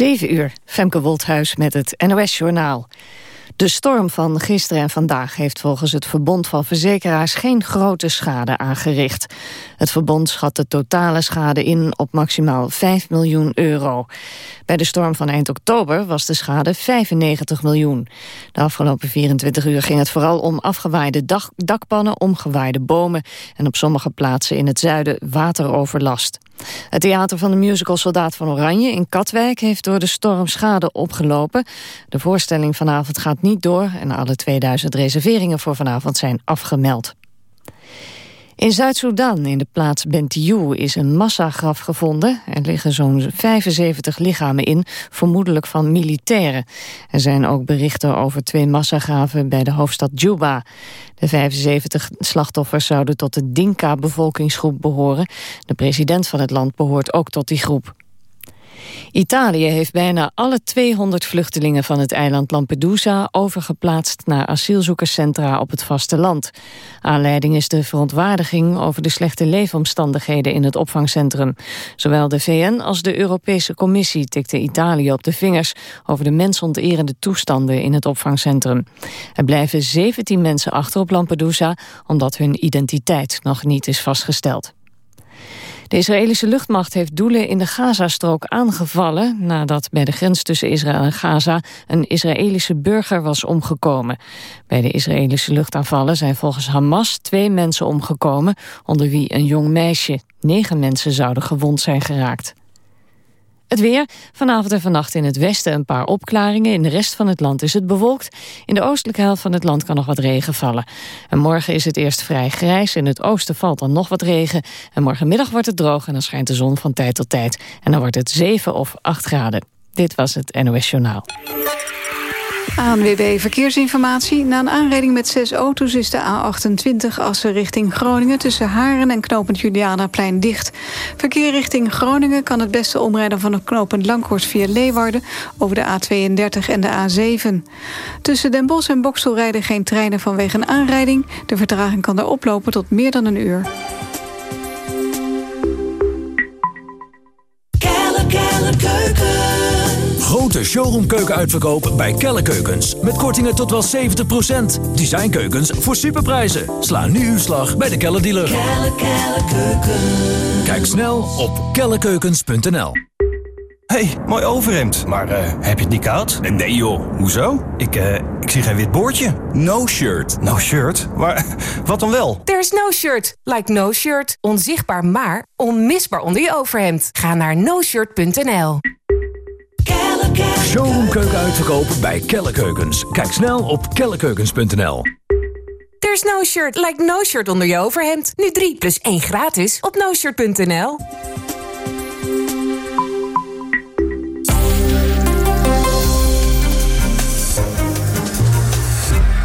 7 uur, Femke Wolthuis met het NOS-journaal. De storm van gisteren en vandaag heeft volgens het Verbond van Verzekeraars geen grote schade aangericht. Het verbond schat de totale schade in op maximaal 5 miljoen euro. Bij de storm van eind oktober was de schade 95 miljoen. De afgelopen 24 uur ging het vooral om afgewaaide dakpannen, omgewaaide bomen en op sommige plaatsen in het zuiden wateroverlast. Het theater van de musical Soldaat van Oranje in Katwijk heeft door de storm schade opgelopen. De voorstelling vanavond gaat niet door en alle 2000 reserveringen voor vanavond zijn afgemeld. In Zuid-Soedan, in de plaats Bentiu, is een massagraf gevonden. Er liggen zo'n 75 lichamen in, vermoedelijk van militairen. Er zijn ook berichten over twee massagraven bij de hoofdstad Juba. De 75 slachtoffers zouden tot de Dinka-bevolkingsgroep behoren. De president van het land behoort ook tot die groep. Italië heeft bijna alle 200 vluchtelingen van het eiland Lampedusa overgeplaatst naar asielzoekerscentra op het vasteland. Aanleiding is de verontwaardiging over de slechte leefomstandigheden in het opvangcentrum. Zowel de VN als de Europese Commissie tikten Italië op de vingers over de mensonterende toestanden in het opvangcentrum. Er blijven 17 mensen achter op Lampedusa omdat hun identiteit nog niet is vastgesteld. De Israëlische luchtmacht heeft doelen in de Gazastrook aangevallen... nadat bij de grens tussen Israël en Gaza een Israëlische burger was omgekomen. Bij de Israëlische luchtaanvallen zijn volgens Hamas twee mensen omgekomen... onder wie een jong meisje. Negen mensen zouden gewond zijn geraakt. Het weer. Vanavond en vannacht in het westen een paar opklaringen. In de rest van het land is het bewolkt. In de oostelijke helft van het land kan nog wat regen vallen. En morgen is het eerst vrij grijs. In het oosten valt dan nog wat regen. En morgenmiddag wordt het droog en dan schijnt de zon van tijd tot tijd. En dan wordt het 7 of 8 graden. Dit was het NOS Journaal. ANWB Verkeersinformatie. Na een aanrijding met zes auto's is de A28 Assen richting Groningen... tussen Haren en knooppunt Julianaplein dicht. Verkeer richting Groningen kan het beste omrijden van het knooppunt Langhorst via Leeuwarden... over de A32 en de A7. Tussen Den Bosch en Boksel rijden geen treinen vanwege een aanrijding. De vertraging kan daar oplopen tot meer dan een uur. Grote showroomkeuken bij Kelle Keukens. Met kortingen tot wel 70%. Designkeukens voor superprijzen. Sla nu uw slag bij de Kelle dealer. Kelle, Kelle Kijk snel op kellekeukens.nl hey, mooi overhemd. Maar uh, heb je het niet koud? Nee joh, hoezo? Ik, uh, ik zie geen wit boordje. No shirt. No shirt? Maar wat dan wel? There's no shirt. Like no shirt. Onzichtbaar maar onmisbaar onder je overhemd. Ga naar noshirt.nl Showroomkeuken uitverkopen bij Kelle Keukens. Kijk snel op kellekeukens.nl. There's no shirt like no shirt onder je overhemd. Nu 3 plus 1 gratis op noshirt.nl.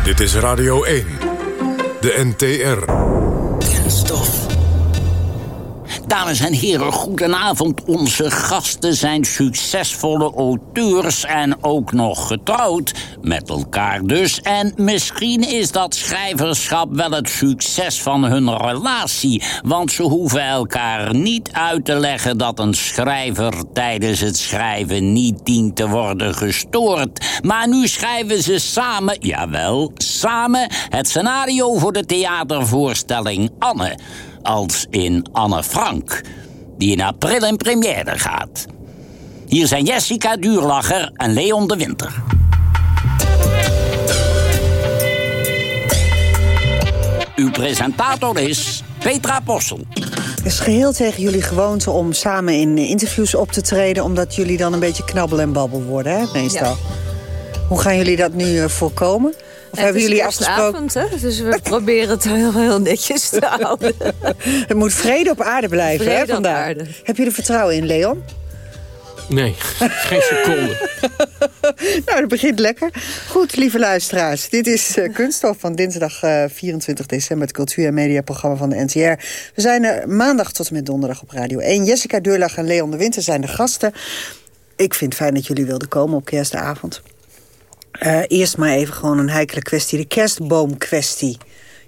Dit is Radio 1. De NTR. Dames en heren, goedenavond. Onze gasten zijn succesvolle auteurs en ook nog getrouwd. Met elkaar dus. En misschien is dat schrijverschap wel het succes van hun relatie. Want ze hoeven elkaar niet uit te leggen dat een schrijver tijdens het schrijven niet dient te worden gestoord. Maar nu schrijven ze samen, jawel, samen, het scenario voor de theatervoorstelling Anne als in Anne Frank, die in april in première gaat. Hier zijn Jessica Duurlacher en Leon de Winter. Uw presentator is Petra Possel. Het is geheel tegen jullie gewoonte om samen in interviews op te treden... omdat jullie dan een beetje knabbel en babbel worden, hè, meestal. Hoe gaan jullie dat nu eh, voorkomen? Of hebben jullie afgesproken? Hè? Dus we proberen het heel, heel netjes te houden. Het moet vrede op aarde blijven, hè, vandaag. Heb je er vertrouwen in, Leon? Nee, geen seconde. nou, dat begint lekker. Goed, lieve luisteraars. Dit is uh, Kunststof van dinsdag uh, eh, 24 december... het cultuur- en mediaprogramma van de NTR. We zijn er maandag tot en met donderdag op Radio 1. Jessica Deurlag en Leon de Winter zijn de gasten. Ik vind het fijn dat jullie wilden komen op kerstavond. Uh, eerst maar even gewoon een heikele kwestie. De kerstboomkwestie.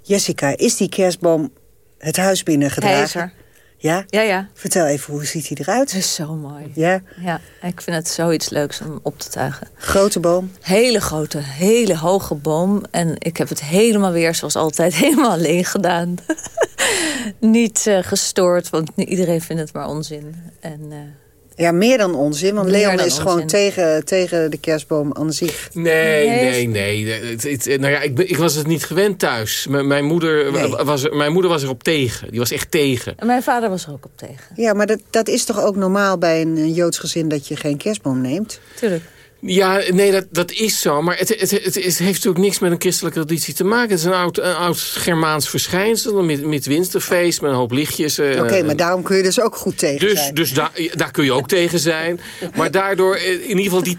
Jessica, is die kerstboom het huis binnengedragen? Ja? Ja, ja. Vertel even, hoe ziet hij eruit? Het is zo mooi. Ja? Ja, ik vind het zoiets leuks om op te tuigen. Grote boom? Hele grote, hele hoge boom. En ik heb het helemaal weer, zoals altijd, helemaal alleen gedaan. Niet uh, gestoord, want iedereen vindt het maar onzin. En... Uh, ja, meer dan onzin, want meer Leon is onzin. gewoon tegen, tegen de kerstboom aan zich. Nee, nee, nee. Het, het, nou ja, ik, ik, was het niet gewend thuis. M mijn, moeder nee. was, mijn moeder was erop tegen. Die was echt tegen. En mijn vader was er ook op tegen. Ja, maar dat, dat is toch ook normaal bij een, een Joods gezin dat je geen kerstboom neemt? Tuurlijk. Ja, nee, dat, dat is zo. Maar het, het, het, heeft natuurlijk niks met een christelijke traditie te maken. Het is een oud, een oud Germaans verschijnsel. Met, met winterfeest, met een hoop lichtjes. Oké, okay, maar daarom kun je dus ook goed tegen dus, zijn. Dus daar, daar kun je ook tegen zijn. Maar daardoor, in ieder geval... die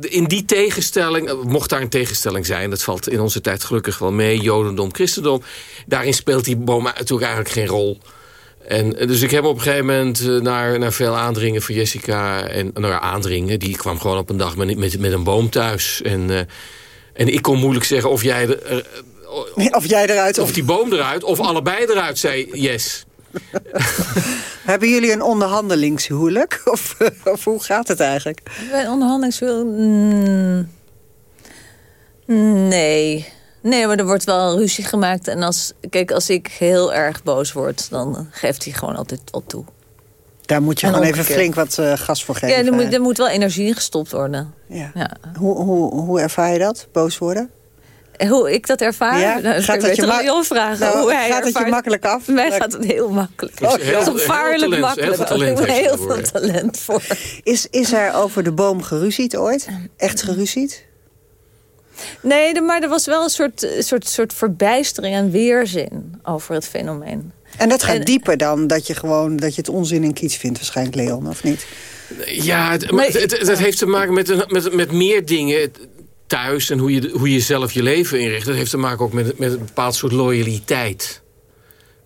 in die tegenstelling, mocht daar een tegenstelling zijn... dat valt in onze tijd gelukkig wel mee, jodendom, christendom... daarin speelt die boom natuurlijk eigenlijk geen rol... En, dus ik heb op een gegeven moment uh, naar, naar veel aandringen voor Jessica... en nou ja, aandringen, die kwam gewoon op een dag met, met, met een boom thuis. En, uh, en ik kon moeilijk zeggen of jij... Er, uh, of jij eruit. Of, of die boom eruit, of allebei eruit, zei yes. Hebben jullie een onderhandelingshuwelijk? Of, of hoe gaat het eigenlijk? Bij een onderhandelingshuwelijk? Mm, nee... Nee, maar er wordt wel ruzie gemaakt. En als, kijk, als ik heel erg boos word, dan geeft hij gewoon altijd wat toe. Daar moet je en gewoon even flink wat uh, gas voor geven. Ja, er moet, er moet wel energie in gestopt worden. Ja. ja. Hoe, hoe, hoe ervaar je dat, boos worden? Hoe ik dat ervaar? Ja, nou, gaat dat je ma vragen. Nou, hoe hij gaat het je makkelijk af? Mij gaat het heel makkelijk. Oh, heel, gevaarlijk heel makkelijk. Heel veel talent, heel veel talent voor. Is, is er over de boom geruzied ooit? Echt geruzied? Nee, maar er was wel een soort, soort, soort verbijstering en weerzin over het fenomeen. En dat gaat en, dieper dan dat je gewoon dat je het onzin en kiets vindt waarschijnlijk, Leon, of niet? Ja, het, maar, het, het, het heeft te maken met, met, met meer dingen thuis en hoe je, hoe je zelf je leven inricht. Dat heeft te maken ook met, met een bepaald soort loyaliteit.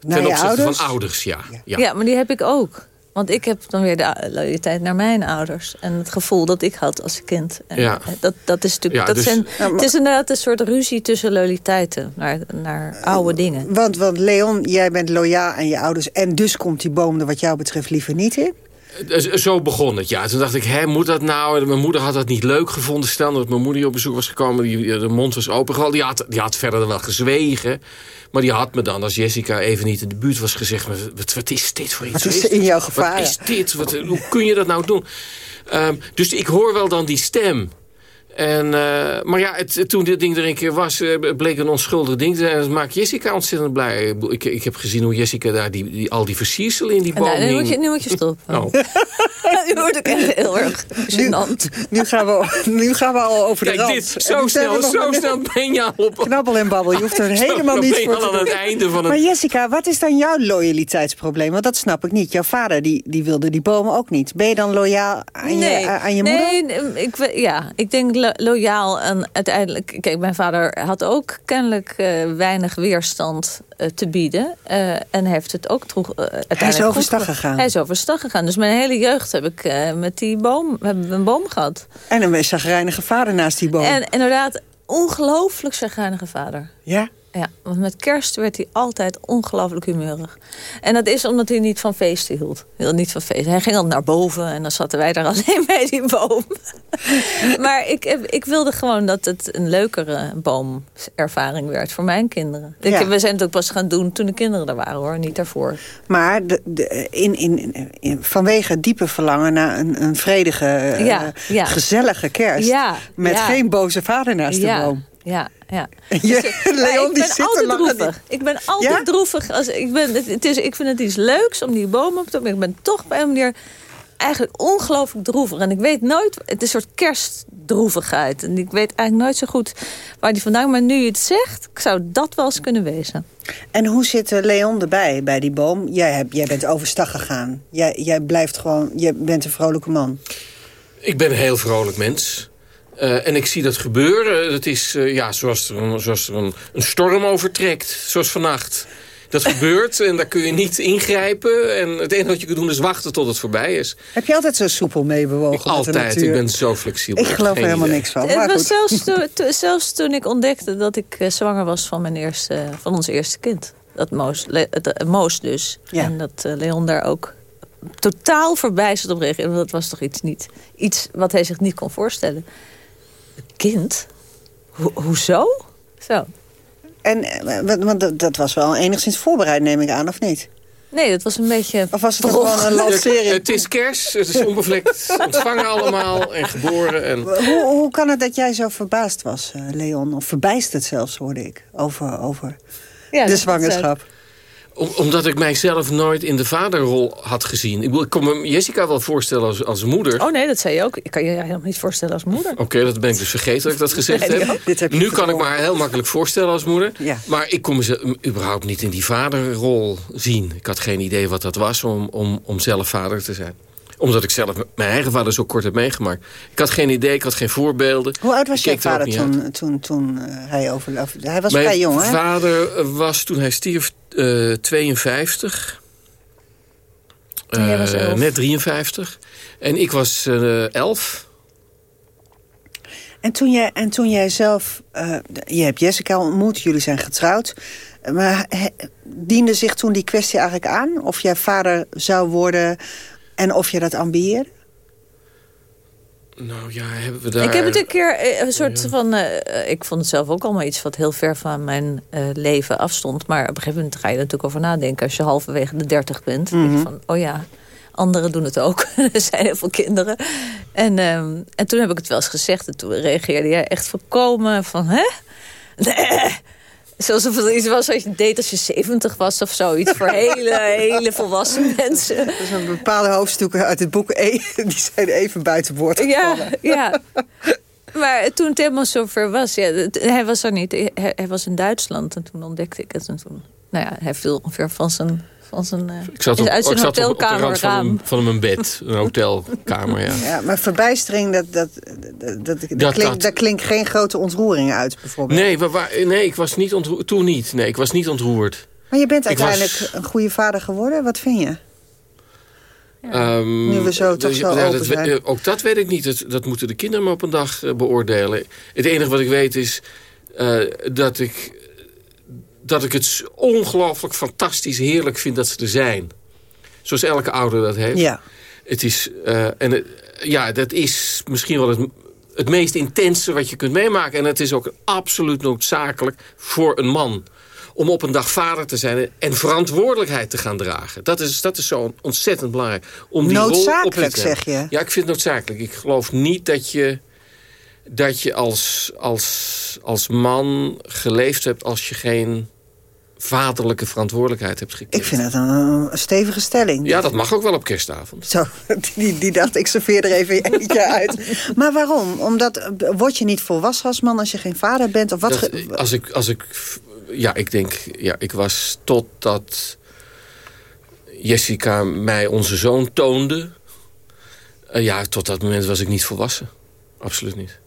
Ten opzichte ouders? van ouders, ja. ja. Ja, maar die heb ik ook. Want ik heb dan weer de loyaliteit naar mijn ouders. En het gevoel dat ik had als kind. En ja. dat, dat is natuurlijk, Ja, dat dus- zijn, Ja, maar- Het is inderdaad een soort ruzie tussen loyaliteiten. Naar, naar oude dingen. Want, want Leon, jij bent loyaal aan je ouders... en dus komt die boom er wat jou betreft liever niet in? Eh, Zo begon het, ja. Toen dacht ik, hè, moet dat nou? Mijn moeder had dat niet leuk gevonden. Stel dat mijn moeder hier op bezoek was gekomen, die, de mond was open. Die had, die had verder wel gezwegen. Maar die had me dan, als Jessica even niet in de buurt was gezegd... Wat, wat, is dit voor iets? Wat is in jouw Wat gevaar? is dit? Wat, hoe kun je dat nou doen? Ehm, dus ik hoor wel dan die stem. En, eh, maar ja, het, toen dit ding er een keer was, eh, bleek een onschuldig ding te zijn. En dat maakt Jessica ontzettend blij. Ik, ik heb gezien hoe Jessica daar die, die, al die versierselen in die En boom nou, nu, moet je, nu moet je stoppen. Oh. nu word ik echt heel erg gênant. Nu gaan we, nu gaan we al over de Kijk, rand. dit, zo nu snel, zo snel ben je al op... Knabbel en babbel, je hoeft er helemaal niet voor te aan het doen. einde van het... Maar Jessica, wat is dan jouw loyaliteitsprobleem? Want dat snap ik niet. Jouw vader die, die wilde die bomen ook niet. Ben je dan loyaal aan je, aan je moeder? Nee, ik, ja, ik denk lo- loyaal en uiteindelijk... Kijk, mijn vader had ook kennelijk eh, weinig weerstand eh, te bieden. eh, en heeft het ook terug, uiteindelijk Hij is overstag ge- gegaan. Hij is overstag gegaan. Dus mijn hele jeugd heb ik met die boom, hebben we een boom gehad. En een chagrijnige vader naast die boom. En inderdaad, ongelooflijk zagrijnige vader. Ja? Ja, want met kerst werd hij altijd ongelooflijk humeurig. En dat is omdat hij niet van feesten hield. Hij hield niet van feesten. Hij ging al naar boven en dan zaten wij daar alleen bij die boom. maar ik, ik wilde gewoon dat het een leukere boomervaring werd voor mijn kinderen. Ik, Ja. we zijn het ook pas gaan doen toen de kinderen er waren hoor, niet daarvoor. Maar de, de, in, in, in- vanwege diepe verlangen naar een, een vredige, eh, Ja, ja. gezellige kerst. Ja, met geen boze vader naast de ja, boom. ja, ja. Dus, maar Leon, ik die ben zit er altijd lang aan die- droevig. Ik ben altijd Ja? droevig. Als, ik, ben, het, het is, ik vind het iets leuks om die boom op te doen. maar Ik ben toch bij een manier eigenlijk ongelooflijk droevig. En ik weet nooit... Het is een soort kerstdroevigheid. En ik weet eigenlijk nooit zo goed waar die vandaan... Maar nu je het zegt, zou dat wel eens kunnen wezen. En hoe zit eh, Leon erbij, bij die boom? Jij, hebt, jij bent overstag gegaan. Jij, jij blijft gewoon... Je bent een vrolijke man. Ik ben een heel vrolijk mens. Eh, en ik zie dat gebeuren. Het is eh, ja, zoals er, een, zoals er een, een storm overtrekt. Zoals vannacht. Dat gebeurt en daar kun je niet ingrijpen. En het enige wat je kunt doen is wachten tot het voorbij is. Heb je altijd zo soepel meebewogen met de Altijd. Ik ben zo flexibel. Ik geloof er helemaal idee. niks van. Het Maar was goed. zelfs, to- to- zelfs toen ik ontdekte dat ik eh, zwanger was van, mijn eerste, van ons eerste kind. Dat Moos, Le- het, Moos dus. Ja. En dat Leon daar ook totaal verbijsterd op reageerde. Want dat was toch iets, niet, iets wat hij zich niet kon voorstellen. Kind? Ho hoezo? Zo. En eh, want- dat- was wel enigszins voorbereid, neem ik aan, of niet? Nee, dat was een beetje... Of was het gewoon een lancering? het is kerst, het is onbevlekt ontvangen allemaal en geboren. En... Hoe, hoe kan het dat jij zo verbaasd was, eh, Leon? Of verbijsterd zelfs, hoorde ik, over, over Ja, de zwangerschap. Om- omdat ik mijzelf nooit in de vaderrol had gezien. Ik, ik kon me Jessica wel voorstellen als, als moeder. Oh nee, dat zei je ook. Ik kan je helemaal niet voorstellen als moeder. Oké, dat ben ik dus vergeten dat ik dat gezegd Nee, heb. Dit heb je Nu kan ik me haar heel makkelijk voorstellen als moeder. Ja. Maar ik kon mezelf überhaupt niet in die vaderrol zien. Ik had geen idee wat dat was om, om, om zelf vader te zijn. Omdat ik zelf mijn eigen vader zo kort heb meegemaakt. Ik had geen idee, ik had geen voorbeelden. Hoe oud was ook vader toen, toen, toen eh, hij overleed? Hij was Mijn vrij jong, hè? vader was toen hij stierf eh 52. En jij was Eh, elf. net 53. En ik was eh 11. En toen jij, en toen jij zelf... eh, je hebt Jessica ontmoet, jullie zijn getrouwd. Maar he- diende zich toen die kwestie eigenlijk aan? Of jij vader zou worden en of je dat ambieerde? Nou ja, hebben we daar... Ik heb het een keer eh, een soort van... eh, ik vond het zelf ook allemaal iets wat heel ver van mijn eh, leven afstond. Maar op een gegeven moment ga je er natuurlijk over nadenken. Als je halverwege de dertig bent. denk je van, oh ja, anderen doen het ook. er zijn heel veel kinderen. En, ehm, en toen heb ik het wel eens gezegd. En toen reageerde jij echt volkomen van, hè? Nee. Zoals of het iets was wat je deed als je 70 was of zoiets. Voor hele, hele volwassen mensen. Er zijn bepaalde hoofdstukken uit het boek E, die zijn even buiten boord Ja, gevallen. ja. Maar toen het helemaal zover was, ja, hij was er niet. Hij, hij was in Duitsland en toen ontdekte ik het. En toen, nou ja, hij viel ongeveer van zijn, van zijn, eh, Ik zat op, uit zijn ik zat op, op de hotelkamer rand van een, van een bed. Een hotelkamer, ja. Ja, maar verbijstering, dat, dat, dat, dat, dat Dat- klinkt, dat- daar klinkt geen grote ontroering uit, bijvoorbeeld. Nee, nee, ik was niet ontroerd. Toen niet. Nee, ik was niet ontroerd. Maar je bent was- uiteindelijk een goede vader geworden. Wat vind je? Ehm, Nu we zo toch zo ja, open dat, zijn. eh, Ook dat weet ik niet. Dat, dat moeten de kinderen maar op een dag eh, beoordelen. Het enige wat ik weet is eh, dat, ik, dat ik het ongelooflijk fantastisch heerlijk vind dat ze er zijn. Zoals elke ouder dat heeft. Ja. Het is, eh, en het- ja, dat is misschien wel het, het meest intense wat je kunt meemaken. En het is ook absoluut noodzakelijk voor een man. Om op een dag vader te zijn en verantwoordelijkheid te gaan dragen. Dat is, dat is zo ontzettend belangrijk. Om die rol op je Noodzakelijk, zeg je? Ja, ik vind het noodzakelijk. Ik geloof niet dat je, dat je als, als, als man geleefd hebt... als je geen vaderlijke verantwoordelijkheid hebt gekend. Ik vind het een, een stevige stelling. Ja, dat mag ook wel op kerstavond. Zo, die, die dacht, ik serveer er even eentje uit. Maar waarom? Omdat, word je niet volwassen als man als je geen vader bent? Of wat Dat, als ik, als ik, ja, ik denk, ja, ik was totdat Jessica mij onze zoon toonde. eh, ja, tot dat moment was ik niet volwassen. Absoluut niet.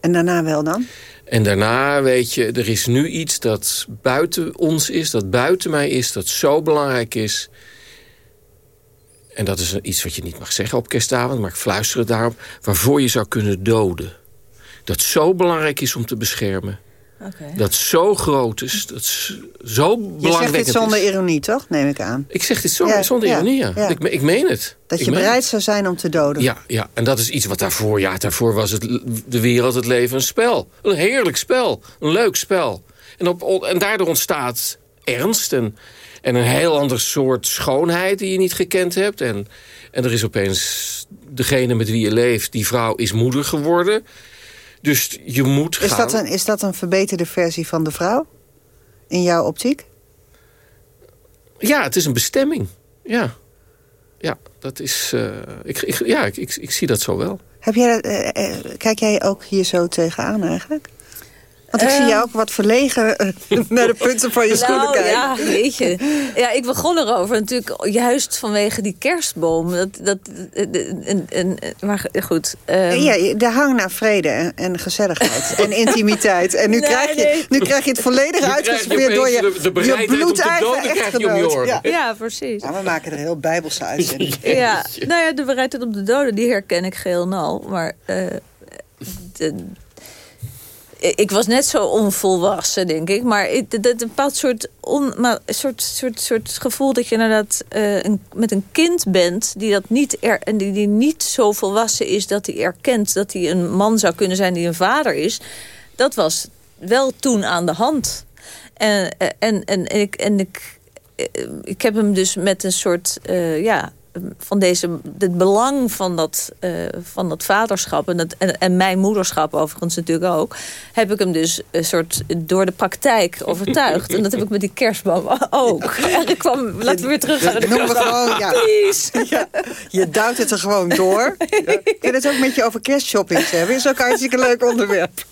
En daarna wel dan? En daarna, weet je, er is nu iets dat buiten ons is, dat buiten mij is, dat zo belangrijk is. En dat is iets wat je niet mag zeggen op kerstavond, maar ik fluister het daarop. Waarvoor je zou kunnen doden. Dat zo belangrijk is om te beschermen. Oké. Dat zo groot is, dat zo Je zegt belangrijk dit zonder is. ironie, toch? Neem ik aan. Ik zeg dit zo, Ja, zonder ja, ironie, ja. ja. Ik, ik meen het. Dat Ik je bereid zou zijn om te doden. ja, ja, en dat is iets wat daarvoor... Ja, daarvoor was het, de wereld, het leven een spel. Een heerlijk spel. Een leuk spel. En, op, en daardoor ontstaat ernst en, en een heel ander soort schoonheid... die je niet gekend hebt. En, en er is opeens degene met wie je leeft... die vrouw is moeder geworden. Dus je moet Is gaan... dat, een, is dat een verbeterde versie van de vrouw? In jouw optiek? Ja, het is een bestemming. Ja, ja dat is... eh, ik, ik, ja, ik, ik, ik zie dat zo wel. Heb jij, dat, eh, kijk jij ook hier zo tegenaan eigenlijk? Want ik zie Ehm. jou ook wat verlegen eh, naar de punten van je schoenen Nou kijken. ja, weet je. Ja, ik begon erover natuurlijk juist vanwege die kerstboom. Dat, dat, en, en, maar goed. ehm, Ja, de hang naar vrede en, gezelligheid en intimiteit. En nu, Nee, krijg, je, nee. nu krijg je het volledig uitgeserveerd door je, de- de je bloedeigen echtgenoot. Ja. ja, precies. Ja, we maken er heel bijbelse uitzendingen. Ja, nou ja, de bereidheid om te doden, die herken ik geheel en al. Maar eh, de, ik was net zo onvolwassen, denk ik. Maar het, een bepaald soort, on, maar, soort, soort, soort gevoel dat je inderdaad uh, een, met een kind bent... die, dat niet er, en die, die niet zo volwassen is dat hij erkent... dat hij een man zou kunnen zijn die een vader is... dat was wel toen aan de hand. En, en, en, en ik, en ik, ik heb hem dus met een soort... Ja, van deze, het belang van dat, uh, van dat vaderschap en, dat, en, en, mijn moederschap overigens natuurlijk ook, heb ik hem dus een soort door de praktijk overtuigd. en dat heb ik met die kerstboom ook. En ik kwam, laten we weer terug naar de kerstboom. Gewoon, ja. ja. Je duwt het er gewoon door. Ik wil het ook met je over kerstshopping hebben. Is ook een hartstikke leuk onderwerp.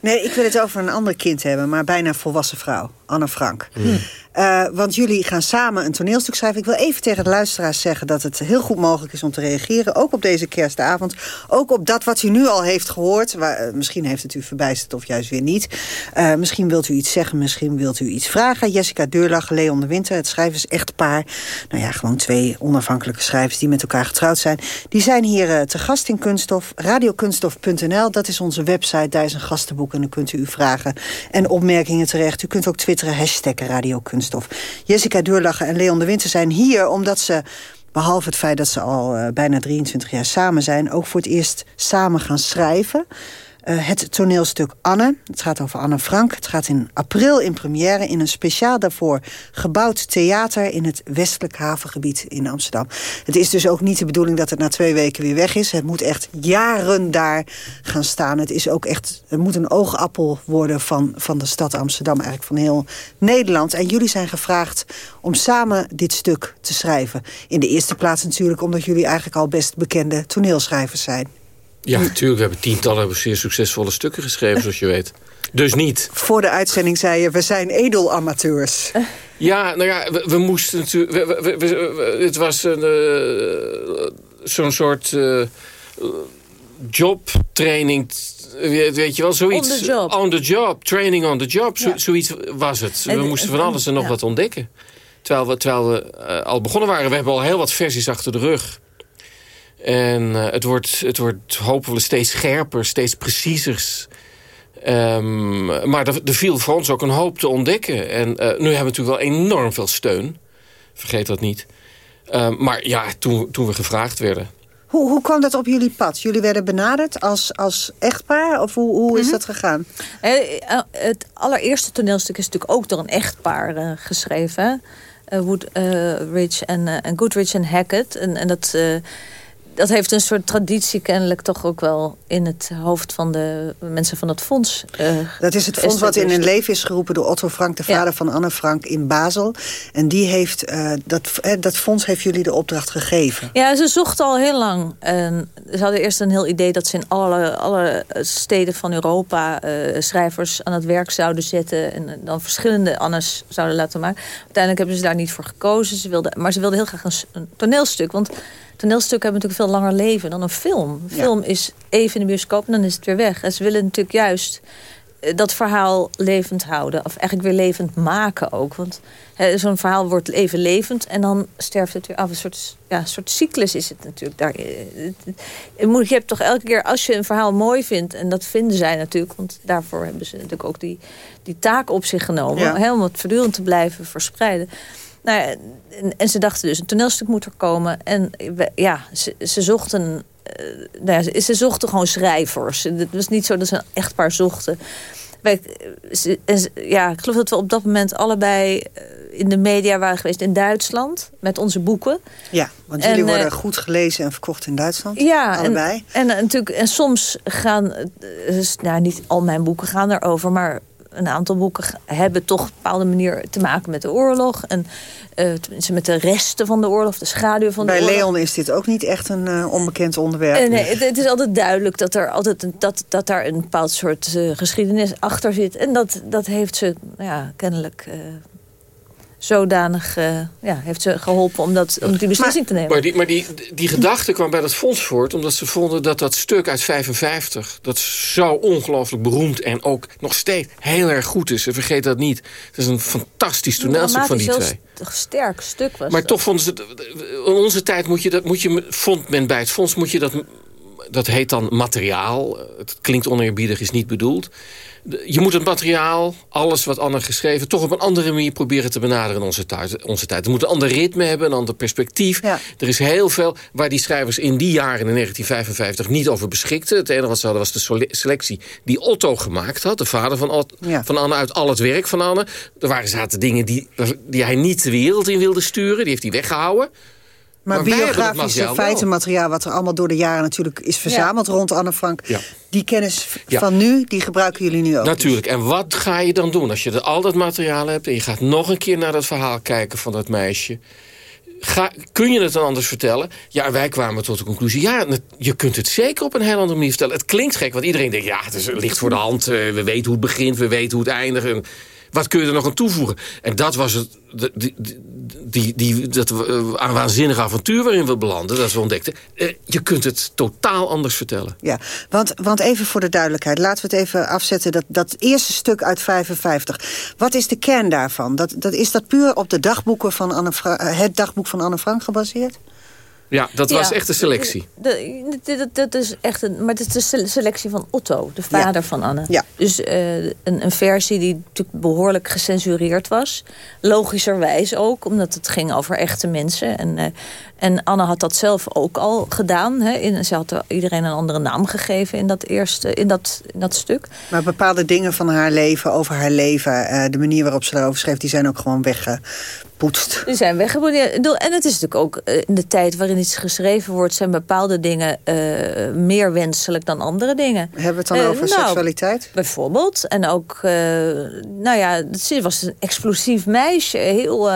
Nee, ik wil het over een ander kind hebben, maar bijna volwassen vrouw. Anne Frank. Hmm. Uh, want jullie gaan samen een toneelstuk schrijven. Ik wil even tegen de luisteraars zeggen dat het heel goed mogelijk is om te reageren. Ook op deze kerstavond. Ook op dat wat u nu al heeft gehoord. Waar, uh, misschien heeft het u verbijsterd of juist weer niet. Uh, misschien wilt u iets zeggen, misschien wilt u iets vragen. Jessica Deurlach, Leon de Winter, het schrijvers-echtpaar. Nou ja, gewoon twee onafhankelijke schrijvers die met elkaar getrouwd zijn. Die zijn hier te gast in Kunststof. Radiokunststof.nl, dat is onze website. Daar is een gastenboek en dan kunt u uw vragen en opmerkingen terecht. U kunt ook twitteren, hashtag Radio Jessica Duurlachen en Leon de Winter zijn hier omdat ze behalve het feit dat ze al uh, bijna 23 jaar samen zijn... ook voor het eerst samen gaan schrijven. Uh, het toneelstuk Anne. Het gaat over Anne Frank. Het gaat in april in première in een speciaal daarvoor gebouwd theater... in het westelijk havengebied in Amsterdam. Het is dus ook niet de bedoeling dat het na twee weken weer weg is. Het moet echt jaren daar gaan staan. Het, is ook echt, het moet een oogappel worden van, van de stad Amsterdam. Eigenlijk van heel Nederland. En jullie zijn gevraagd om samen dit stuk te schrijven. In de eerste plaats natuurlijk omdat jullie eigenlijk al best bekende toneelschrijvers zijn. Ja, natuurlijk. We hebben tientallen hebben zeer succesvolle stukken geschreven, zoals je weet. Dus niet. Voor de uitzending zei je, we zijn edelamateurs. Ja, nou ja, we, we moesten natuurlijk... We, we, het was uh, zo'n soort uh, jobtraining... Weet je wel, zoiets. On the job. On the job, training on the job. Zo, zoiets was het. We en, moesten van alles en nog ja. wat ontdekken. Terwijl we, terwijl we uh, al begonnen waren. We hebben al heel wat versies achter de rug. En uh, het, wordt, het wordt hopelijk steeds scherper, steeds preciezer. Um, maar er, er, viel voor ons ook een hoop te ontdekken. En uh, nu hebben we natuurlijk wel enorm veel steun. Vergeet dat niet. Um, maar ja, toen, toen we gevraagd werden... Hoe, hoe kwam dat op jullie pad? Jullie werden benaderd als, als echtpaar? Of hoe, hoe is mm -hmm. dat gegaan? Het allereerste toneelstuk is natuurlijk ook door een echtpaar uh, geschreven. Woodridge en, en Goodrich en Hackett. En, en dat dat heeft een soort traditie kennelijk toch ook wel in het hoofd van de mensen van het fonds. Uh, dat is het fonds wat in een leven is geroepen door Otto Frank, de vader van Anne Frank in Basel. En die heeft, uh, dat, uh, dat fonds heeft jullie de opdracht gegeven. Ja, ze zochten al heel lang. En ze hadden eerst een heel idee dat ze in alle, alle steden van Europa schrijvers aan het werk zouden zetten. En dan verschillende Annes zouden laten maken. Uiteindelijk hebben ze daar niet voor gekozen. Ze wilden, maar ze wilden heel graag een, een toneelstuk. Want toneelstukken hebben natuurlijk veel langer leven dan een film. Een film is even in de bioscoop en dan is het weer weg. En ze willen natuurlijk juist eh, dat verhaal levend houden. Of eigenlijk weer levend maken ook. Want zo'n verhaal wordt even levend en dan sterft het weer af. Een soort, ja, een soort cyclus is het natuurlijk. Daar, je hebt toch elke keer, als je een verhaal mooi vindt... en dat vinden zij natuurlijk, want daarvoor hebben ze natuurlijk ook die, die taak op zich genomen... Ja. om het voortdurend te blijven verspreiden nou, en, en, ze dachten dus, een toneelstuk moet er komen. En ja, ze, ze zochten... Uh, nou ja, ze zochten gewoon schrijvers. Het was niet zo dat ze een echtpaar zochten. Wij, ze, ja, ik geloof dat we op dat moment allebei eh, in de media waren geweest in Duitsland. Met onze boeken. Ja, want jullie en, worden uh, goed gelezen en verkocht in Duitsland. Ja, allebei. En, en, natuurlijk, en soms gaan, nou niet al mijn boeken gaan erover, maar een aantal boeken hebben toch op een bepaalde manier te maken met de oorlog. En uh, tenminste met de resten van de oorlog, de schaduw van Bij de oorlog. Bij Leon is dit ook niet echt een uh, onbekend onderwerp. Uh, nee, het, het, is altijd duidelijk dat, er altijd een, dat, dat daar een bepaald soort geschiedenis achter zit. En dat, dat heeft ze ja, kennelijk zodanig uh, ja, heeft ze geholpen om, dat, om die beslissing maar, te nemen. Maar die, maar die, die gedachte kwam bij dat fonds voort... omdat ze vonden dat dat stuk uit 55... dat zo ongelooflijk beroemd en ook nog steeds heel erg goed is. En vergeet dat niet. Het is een fantastisch toneelstuk van die twee. Een sterk stuk was Maar dat. toch vonden ze... In onze tijd moet je dat... Moet je, vond men bij het fonds moet je dat dat heet dan materiaal. Het klinkt oneerbiedig, is niet bedoeld. Je moet het materiaal, alles wat Anne geschreven... toch op een andere manier proberen te benaderen in onze tijd. Onze tijd. Het moet een ander ritme hebben, een ander perspectief. Er is heel veel waar die schrijvers in die jaren in 1955 niet over beschikten. Het enige wat ze hadden was de selectie die Otto gemaakt had. De vader van, van Anne uit al het werk van Anne. Er waren zaten dingen die, die hij niet de wereld in wilde sturen. Die heeft hij weggehouden. Maar, biografische feitenmateriaal... wat er allemaal door de jaren natuurlijk is verzameld rond Anne Frank... die kennis van nu, die gebruiken jullie nu ook. Natuurlijk. En wat ga je dan doen als je al dat materiaal hebt... en je gaat nog een keer naar dat verhaal kijken van dat meisje... Ga, kun je het dan anders vertellen? Ja, wij kwamen tot de conclusie... ja, je kunt het zeker op een heel andere manier vertellen. Het klinkt gek, want iedereen denkt... ja, het, ligt voor de hand, eh, we weten hoe het begint... we weten hoe het eindigt... Wat kun je er nog aan toevoegen? En dat was het, die, die, die, dat uh, waanzinnige avontuur waarin we belanden. Dat we ontdekten. Uh, je kunt het totaal anders vertellen. Ja, want, want even voor de duidelijkheid. Laten we het even afzetten. Dat, dat eerste stuk uit 55. Wat is de kern daarvan? Dat, dat, is dat puur op de dagboeken van Anne het dagboek van Anne Frank gebaseerd? Ja, dat was echt een selectie. Dat, dat, is echt een, maar het is de selectie van Otto, de vader van Anne. Ja. Dus uh, een, een, versie die natuurlijk behoorlijk gecensureerd was. Logischerwijs ook, omdat het ging over echte mensen. En, uh, en Anne had dat zelf ook al gedaan. Hè. In, ze had iedereen een andere naam gegeven in dat, eerste, in dat, in dat stuk. Maar bepaalde dingen van haar leven, over haar leven... Uh, de manier waarop ze daarover schreef, die zijn ook gewoon wegge weggepoetst. Die zijn weggepoetst. En het is natuurlijk ook eh, in de tijd waarin iets geschreven wordt... zijn bepaalde dingen uh, meer wenselijk dan andere dingen. Hebben we het dan uh, over nou, seksualiteit? Bijvoorbeeld. En ook, nou ja, ze was een explosief meisje. Heel...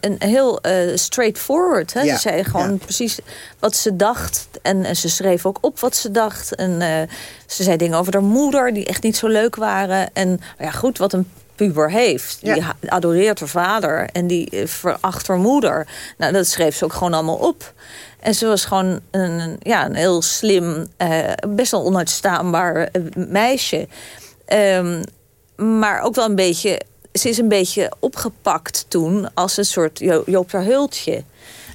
een heel straightforward. Hè? Ja, ze zei gewoon precies wat ze dacht. En, en, ze schreef ook op wat ze dacht. En ze zei dingen over haar moeder die echt niet zo leuk waren. En nou ja, goed, wat een puber heeft. Die adoreert haar vader en die eh, veracht haar moeder. Nou, dat schreef ze ook gewoon allemaal op. En ze was gewoon een, ja, een heel slim, eh, best wel onuitstaanbaar eh, meisje. Um, maar ook wel een beetje... Ze is een beetje opgepakt toen als een soort jo Joop Hultje.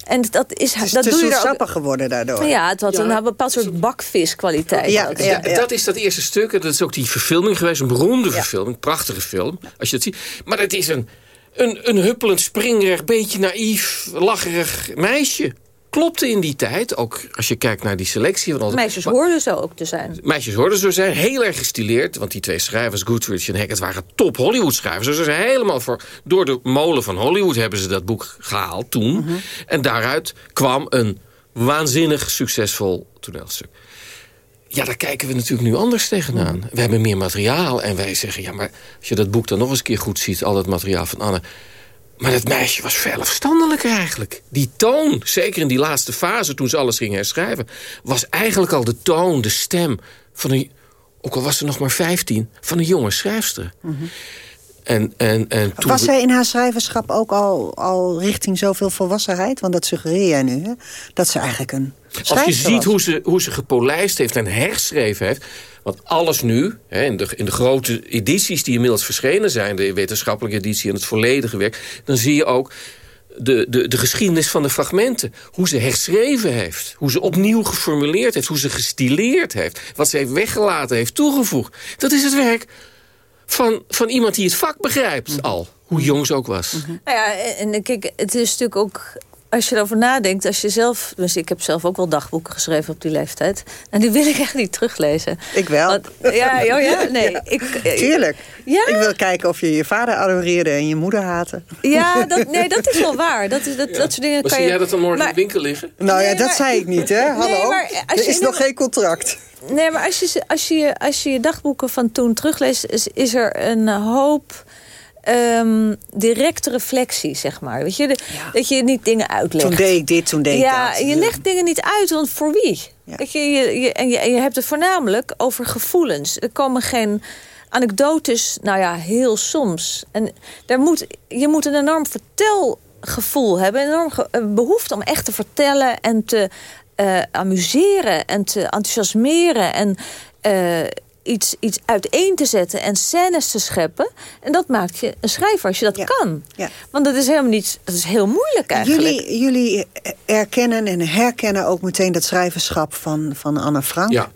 En dat is, het is dat doe je er geworden daardoor. Ja, het had een bepaald soort bakviskwaliteit. Ja, ja, Dat is dat eerste stuk. Dat is ook die verfilming geweest. Een beroemde verfilming. Prachtige film. Als je het ziet. Maar het is een, een, een huppelend, springerig, beetje naïef, lacherig meisje klopte in die tijd, ook als je kijkt naar die selectie. Van meisjes hoorden zo ook te zijn. Meisjes hoorden zo zijn, heel erg gestileerd. Want die twee schrijvers, Goodrich en Hackett, waren top Hollywood schrijvers. Dus ze zijn helemaal voor, door de molen van Hollywood hebben ze dat boek gehaald toen. Mhm. En daaruit kwam een waanzinnig succesvol toneelstuk. Ja, daar kijken we natuurlijk nu anders tegenaan. We hebben meer materiaal en wij zeggen... ja, maar als je dat boek dan nog eens een keer goed ziet... al dat materiaal van Anne... Maar dat meisje was veel afstandelijker eigenlijk. Die toon, zeker in die laatste fase toen ze alles ging herschrijven... was eigenlijk al de toon, de stem van een... ook al was ze nog maar 15, van een jonge schrijfster. Mhm. En, en, en toen was zij in haar schrijverschap ook al, al richting zoveel volwassenheid? Want dat suggereer jij nu, hè? Dat ze eigenlijk een Als je ziet hoe ze, hoe ze gepolijst heeft en herschreven heeft... Want alles nu, hè, in, de, in de grote edities die inmiddels verschenen zijn... de wetenschappelijke editie en het volledige werk... dan zie je ook de, de, de geschiedenis van de fragmenten. Hoe ze herschreven heeft. Hoe ze opnieuw geformuleerd heeft. Hoe ze gestileerd heeft. Wat ze heeft weggelaten, heeft toegevoegd. Dat is het werk van, van iemand die het vak begrijpt al. Hoe jong ze ook was. Nou ja, en kijk, het is natuurlijk ook als je erover nadenkt, als je zelf... Dus ik heb zelf ook wel dagboeken geschreven op die leeftijd. En die wil ik echt niet teruglezen. Ik wel. Want, ja, oh ja, nee. Ik, Tuurlijk. Ja? Ik wil kijken of je je vader adoreerde en je moeder haatte. Ja, dat, nee, dat is wel waar. Dat, is, dat, dat soort dingen maar kan zie je... jij dat dan morgen in de winkel liggen? Nou ja, dat zei ik niet, hè. Hallo. Nee, maar als er is nog geen contract. Nee, maar als je, als, je, als je je dagboeken van toen terugleest... is, is er een hoop um, directe reflectie, zeg maar. Weet je, dat je niet dingen uitlegt. Toen deed ik dit, toen deed ik ja, dat. Ja, je legt dingen niet uit, want voor wie? Weet je, je, je, en je, je hebt het voornamelijk over gevoelens. Er komen geen anekdotes, nou ja, heel soms. En daar moet, je moet een enorm vertelgevoel hebben. Een enorm behoefte om echt te vertellen en te uh, amuseren en te enthousiasmeren. En uh, iets, iets uiteen te zetten en scènes te scheppen. En dat maakt je een schrijver als je dat kan. Ja. Want dat is helemaal niet, dat is heel moeilijk eigenlijk. Jullie, jullie erkennen en herkennen ook meteen dat schrijverschap van, van Anne Frank. Ja.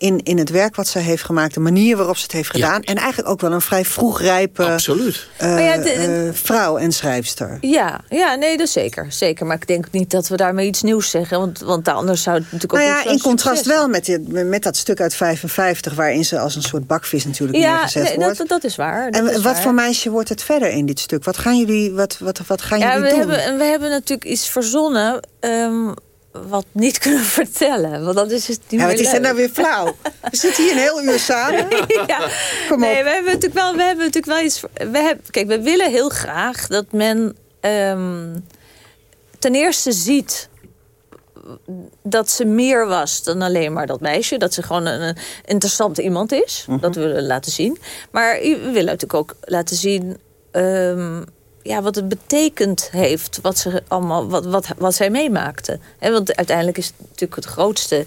In, in het werk wat zij heeft gemaakt, de manier waarop ze het heeft gedaan. En eigenlijk ook wel een vrij vroegrijpe Absoluut. eh, Maar ja, de- eh, vrouw en schrijfster. Ja, ja, nee, dat zeker, zeker. Maar ik denk niet dat we daarmee iets nieuws zeggen. Want, want anders zou het natuurlijk Nou ook ja, in contrast wel met, dit, met dat stuk uit 55... waarin ze als een soort bakvis natuurlijk Ja, neergezet nee, wordt. dat, dat is waar. dat en is wat waar. voor meisje wordt het verder in dit stuk? Wat gaan jullie, wat, wat, wat gaan Ja, jullie we doen? hebben, en we hebben natuurlijk iets verzonnen... ehm, wat niet kunnen vertellen. Want dat is het niet Ja, wat is nou weer flauw? We zitten hier een heel uur samen. ja. Kom op. Nee, we hebben natuurlijk wel, we hebben natuurlijk wel iets. We hebben, kijk, we willen heel graag dat men ehm, ten eerste ziet dat ze meer was dan alleen maar dat meisje. Dat ze gewoon een, een interessant iemand is. Mhm. Dat willen we laten zien. Maar we willen natuurlijk ook laten zien... ehm, ja, wat het betekend heeft, wat, ze allemaal, wat, wat, wat zij meemaakte. Hè, want uiteindelijk is het natuurlijk het grootste...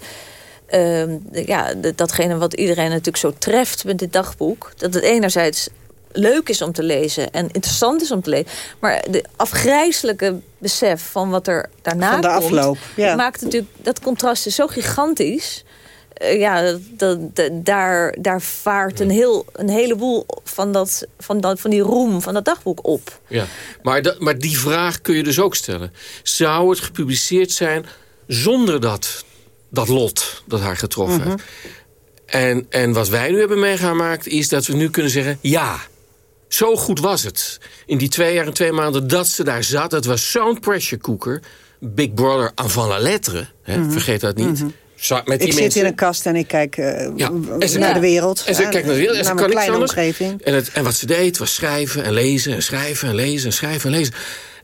ehm, ja, datgene wat iedereen natuurlijk zo treft met dit dagboek... dat het enerzijds leuk is om te lezen en interessant is om te lezen... maar de afgrijzelijke besef van wat er daarna Van de komt... afloop, ja. maakt natuurlijk, dat contrast is zo gigantisch... Eh, ja, dat, dat- dat- daar, daar vaart een, heel, een heleboel van, dat, van, dat, van die roem van dat dagboek op. Ja. Maar, dat, maar die vraag kun je dus ook stellen. Zou het gepubliceerd zijn zonder dat, dat lot dat haar getroffen Mhm. heeft? En, en wat wij nu hebben meegemaakt is dat we nu kunnen zeggen... ja, zo goed was het. In die twee jaar en twee maanden dat ze daar zat... het was zo'n pressure cooker. Big Brother avant la lettre. Hè, Vergeet dat niet. Zo- met die. Ik zit in een kast en ik kijk eh, Ja, en ze- naar de wereld. En ze Ja, kijkt naar de wereld. En ze kan niks kleine anders. omgeving. En, het, en wat ze deed was schrijven en lezen en schrijven en lezen en schrijven en lezen.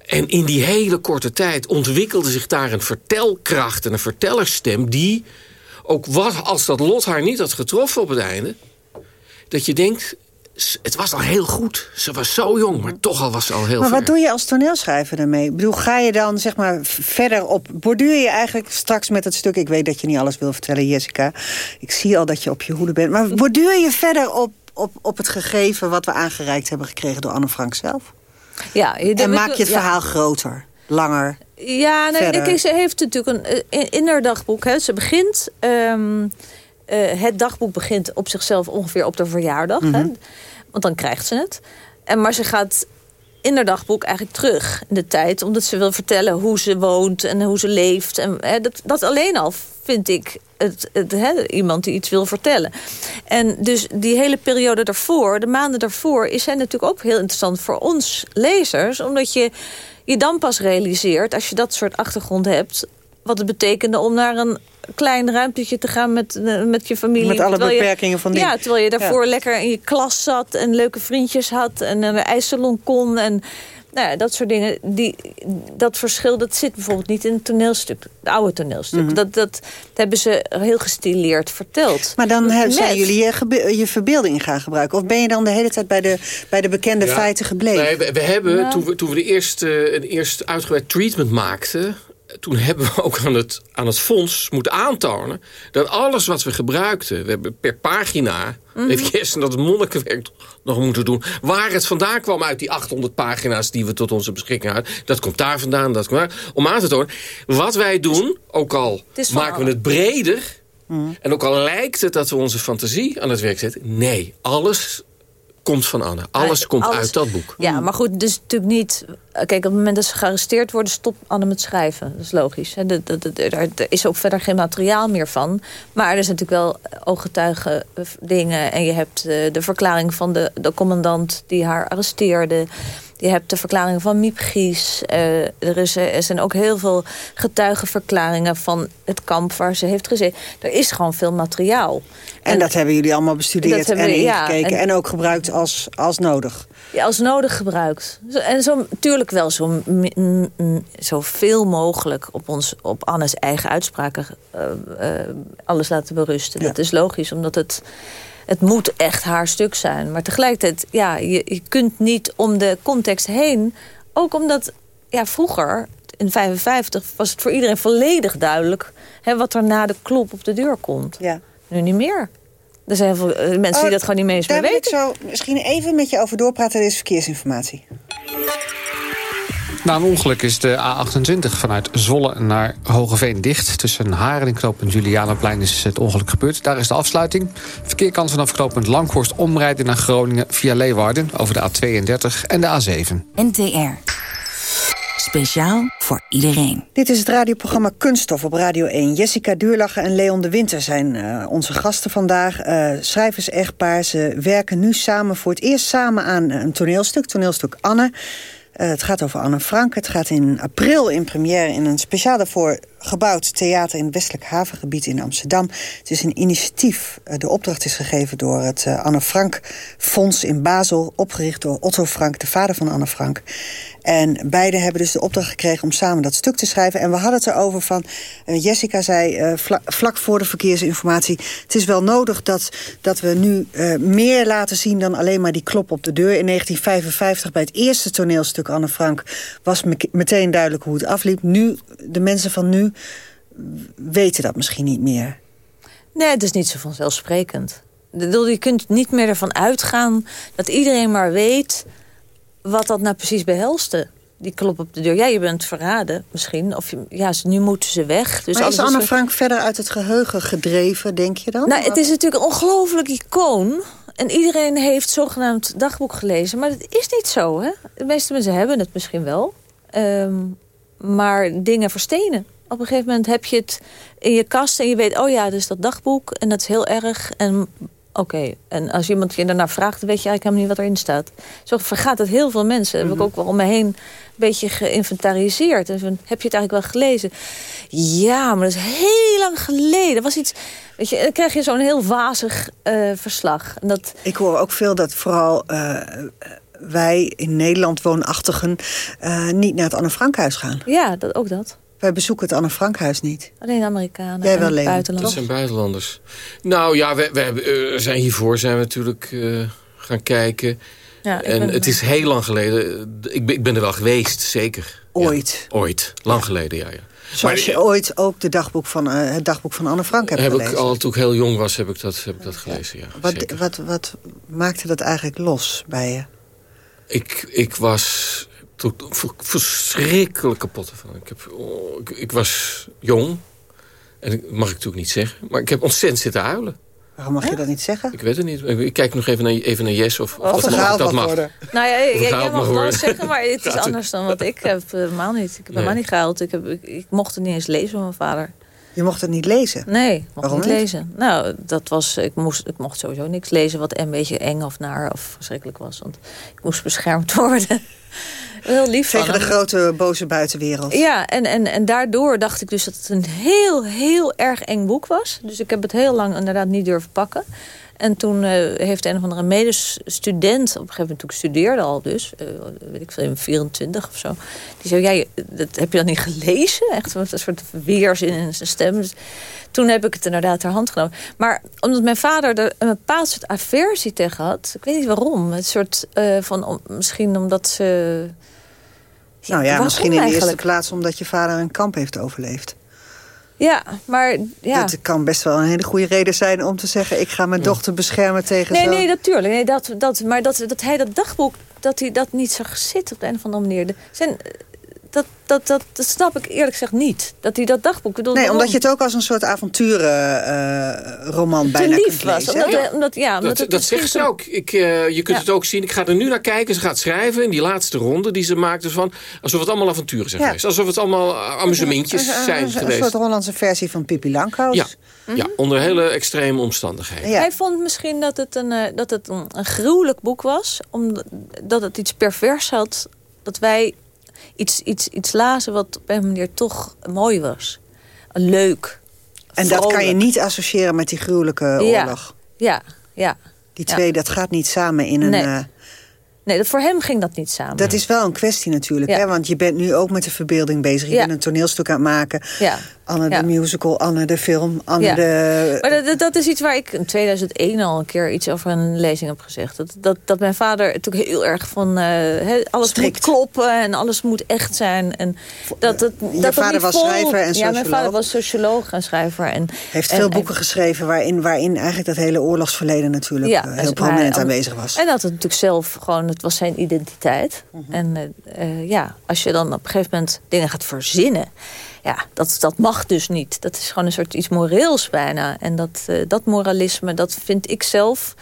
En in die hele korte tijd ontwikkelde zich daar een vertelkracht en een vertellerstem... die ook was, als dat lot haar niet had getroffen op het einde... dat je denkt, het was al heel goed. Ze was zo jong, maar toch al was ze al heel Maar ver. wat doe je als toneelschrijver daarmee? Ik bedoel, ga je dan zeg maar verder op... Borduur je eigenlijk straks met het stuk... Ik weet dat je niet alles wil vertellen, Jessica. Ik zie al dat je op je hoede bent. Maar borduur je verder op, op, op het gegeven... wat we aangereikt hebben gekregen door Anne Frank zelf? Ja, je- En maak je het ja. verhaal groter, langer? Ja, nee, verder. kijk, ze heeft natuurlijk een eh, in- innerdagboek. Hè. Ze begint... ehm, eh, het dagboek begint op zichzelf ongeveer op de verjaardag. hè. Want dan krijgt ze het. En, maar ze gaat in haar dagboek eigenlijk terug in de tijd. Omdat ze wil vertellen hoe ze woont en hoe ze leeft. En, hè, dat, dat alleen al vind ik het, het, hè, iemand die iets wil vertellen. En dus die hele periode daarvoor, de maanden daarvoor... is zij natuurlijk ook heel interessant voor ons lezers. Omdat je je dan pas realiseert, als je dat soort achtergrond hebt... wat het betekende om naar een klein ruimtetje te gaan met, eh, met je familie. Met alle je- beperkingen van die- Ja, terwijl je daarvoor Ja. lekker in je klas zat... en leuke vriendjes had en naar de ijssalon kon... en nou ja, dat soort dingen. Die, dat verschil dat zit bijvoorbeeld niet in het toneelstuk. Het oude toneelstuk. Mhm. dat, dat, hebben ze heel gestileerd verteld. Maar dan hè, Met- zijn jullie je, je verbeelding gaan gebruiken? Of ben je dan de hele tijd bij de, bij de bekende Ja. feiten gebleven? Nee, we, we hebben, Nou. toen, we, toen we de eerste, een eerste uitgebreid treatment maakten... toen hebben we ook aan het, aan het fonds moeten aantonen... dat alles wat we gebruikten... we hebben per pagina... Mhm. heeft Kirsten dat monnikenwerk nog moeten doen... waar het vandaan kwam uit die 800 pagina's... die we tot onze beschikking hadden. Dat komt daar vandaan, dat komt daar. Om aan te tonen, wat wij doen... ook al maken we het breder... en ook al lijkt het dat we onze fantasie aan het werk zetten... nee, alles komt van Anne. Alles komt alles. uit dat boek. Ja, maar goed, dus natuurlijk niet... Kijk, op het moment dat ze gearresteerd worden... stopt Anne met schrijven. Dat is logisch. Hè. Er er is ook verder geen materiaal meer van. Maar er is natuurlijk wel ooggetuigen eh, dingen. En je hebt eh, de verklaring van de, de commandant die haar arresteerde. Je hebt de verklaring van Miep Gies. Eh, er, is, er zijn ook heel veel getuigenverklaringen van het kamp waar ze heeft gezeten. Er is gewoon veel materiaal. en, dat hebben jullie allemaal bestudeerd en we, ja, ingekeken. en- en, ook gebruikt als, als nodig. Ja, als nodig gebruikt. Zo- En zo, natuurlijk wel zo, m- zoveel mogelijk op, ons, op Anne's eigen uitspraken eh, eh, alles laten berusten. Ja. Dat is logisch, omdat het, het moet echt haar stuk zijn. Maar tegelijkertijd, ja, je, je kunt niet om de context heen. Ook omdat, ja, vroeger, in 55, was het voor iedereen volledig duidelijk... Hè, wat er na de klop op de deur komt. Ja. Nu niet meer. Er zijn heel veel eh, mensen die Oh, dat gewoon niet meer eens Daar meer wil ik weten. zo misschien even met je over doorpraten. Dit is verkeersinformatie. Na een ongeluk is de A28 vanuit Zwolle naar Hogeveen dicht. Tussen Haren en knooppunt Julianaplein is het ongeluk gebeurd. Daar is de afsluiting. Verkeer kan vanaf knooppunt Langhorst omrijden naar Groningen via Leeuwarden... over de A32 en de A7. NTR. Speciaal voor iedereen. Dit is het radioprogramma Kunststof op Radio 1. Jessica Duurlacher en Leon de Winter zijn eh, onze gasten vandaag. Eh schrijvers-echtpaar. Ze werken nu samen voor het eerst samen aan een toneelstuk. Toneelstuk Anne. Eh, het gaat over Anne Frank. Het gaat in april in première in een speciaal daarvoor gebouwd theater in het Westelijk Havengebied in Amsterdam. Het is een initiatief. Eh, de opdracht is gegeven door het eh, Anne Frank Fonds in Basel, opgericht door Otto Frank, de vader van Anne Frank. En beiden hebben dus de opdracht gekregen om samen dat stuk te schrijven. En we hadden het erover van, eh, Jessica zei vla- vlak voor de verkeersinformatie... het is wel nodig dat, dat we nu meer laten zien dan alleen maar die klop op de deur. In 1955 bij het eerste toneelstuk Anne Frank was me- meteen duidelijk hoe het afliep. Nu, de mensen van nu weten dat misschien niet meer. Nee, het is niet zo vanzelfsprekend. Je kunt niet meer ervan uitgaan dat iedereen maar weet... wat dat nou precies behelste. Die klop op de deur. Ja, je bent verraden misschien. Of je, ja, ze- nu moeten ze weg. Dus maar is Anne Frank verder uit het geheugen gedreven, denk je dan? Nou, het is natuurlijk een ongelooflijk icoon. En iedereen heeft zogenaamd dagboek gelezen. Maar dat is niet zo, hè? De meeste mensen hebben het misschien wel. Ehm, maar dingen verstenen. Op een gegeven moment heb je het in je kast en je weet... oh ja, dat is dat dagboek en dat is heel erg. En oké, en als iemand je daarna vraagt... dan weet je eigenlijk helemaal niet wat erin staat. Zo vergaat het heel veel mensen. Dat heb ik ook wel om me heen een beetje geïnventariseerd. En van, heb je het eigenlijk wel gelezen? Ja, maar dat is heel lang geleden. Dat was iets... Weet je, dan krijg je zo'n heel wazig eh, verslag. En dat, Ik hoor ook veel dat vooral eh, wij in Nederland woonachtigen... eh, niet naar het Anne Frankhuis gaan. ja, dat, ook dat. Wij bezoeken het Anne Frankhuis niet. Alleen Amerikanen Jij wel, en Leon. Dat buitenlanders. zijn buitenlanders. Nou ja, we, we hebben, eh, zijn hiervoor zijn we natuurlijk eh, gaan kijken. Ja, ik en het is heel lang geleden. Ik ben, ik ben er wel geweest, zeker. Ooit. Ja, ooit. Lang geleden, ja. ja. Zoals je ooit ook de dagboek van, eh, het dagboek van Anne Frank hebt heb gelezen. ik al toen ik heel jong was, heb ik dat, heb ik dat gelezen, ja. wat, wat, wat maakte dat eigenlijk los bij je? Ik, ik was tot, ver- verschrikkelijk kapot ervan. Ik, heb, oh, ik, ik was jong. En dat mag ik natuurlijk niet zeggen. Maar ik heb ontzettend zitten huilen. Waarom mag je dat niet zeggen? Ik weet het niet. Ik, kijk nog even naar, even naar Jess of, of, Of dat, mag mag. worden. Nou ja, jij, mag wel zeggen, maar het is anders dan wat ik heb. eh, Helemaal niet. Ik heb helemaal niet gehuild. Ik, heb, ik, ik mocht het niet eens lezen van mijn vader. Je mocht het niet lezen? Nee, ik mocht Waarom niet niet? lezen. Nou, dat was, ik, moest, ik mocht sowieso niks lezen wat een beetje eng of naar of verschrikkelijk was. Want ik moest beschermd worden. Heel lief Tegen de grote boze buitenwereld. Ja, en, en, en daardoor dacht ik dus dat het een heel, heel erg eng boek was. Dus ik heb het heel lang inderdaad niet durven pakken. En toen eh, heeft een of andere medestudent, op een gegeven moment toen ik studeerde al dus, eh, weet ik veel, in 24 of zo. Die zei, jij, dat heb je dat niet gelezen? Echt een soort weerzin in zijn stem. Dus toen heb ik het inderdaad ter hand genomen. Maar omdat mijn vader er een bepaald soort aversie tegen had, ik weet niet waarom. Het soort eh, van, om- misschien omdat ze... Nou ja, misschien in de eerste plaats omdat je vader een kamp heeft overleefd. Ja, maar ja. Dat kan best wel een hele goede reden zijn om te zeggen... ik ga mijn dochter beschermen tegen Nee, zo... nee, natuurlijk. Nee, dat, dat, maar dat, dat hij dat dagboek, dat hij dat niet zag zitten op de een of andere manier. Zijn, dat, dat, dat, dat snap ik eerlijk gezegd niet. Dat hij dat dagboek... Bedoel, Nee, waarom? omdat je het ook als een soort avonturenroman te bijna lief kunt was. lezen. Omdat, ja, omdat Dat, het dat zegt ze ook. Ik, eh, je kunt Ja. het ook zien. Ik ga er nu naar kijken. Ze gaat schrijven in die laatste ronde die ze maakt. Dus van, alsof het allemaal avonturen zijn Ja. geweest. Alsof het allemaal eh, amusementjes Een- een- zijn een, geweest. soort Hollandse versie van Pippi Langkous. Ja, ja, onder hele extreme omstandigheden. Ja. Hij vond misschien dat het een, eh, dat het een, een gruwelijk boek was. Omdat het iets pervers had. Dat wij iets, iets, iets lazen wat op een manier toch mooi was. Leuk. En dat kan je niet associëren met die gruwelijke oorlog. Ja, ja. Die Ja. twee, dat gaat niet samen in een... Nee. Nee, dat, voor hem ging dat niet samen. Dat is wel een kwestie natuurlijk, Ja. hè? want je bent nu ook met de verbeelding bezig. Je Ja. bent een toneelstuk aan het maken. Ja. Anne de musical, Anne de film, Anne Ja. de... Maar dat, dat- is iets waar ik in 2001 al een keer iets over een lezing heb gezegd. Dat, dat, dat mijn vader natuurlijk heel erg van eh, alles Strikt. moet kloppen en alles moet echt zijn. En dat, dat, Je dat vader was vol- schrijver en Ja, mijn socioloog. vader was socioloog en schrijver. En, heeft en- veel en- boeken geschreven waarin, waarin eigenlijk dat hele oorlogsverleden natuurlijk eh, en- heel prominent aanwezig was. En dat het natuurlijk zelf gewoon, het was zijn identiteit. Mhm. En eh, eh, ja, als je dan op een gegeven moment dingen gaat verzinnen... ja, dat, dat mag dus niet. Dat is gewoon een soort iets moreels bijna. En dat, eh, dat moralisme, dat vind ik zelf...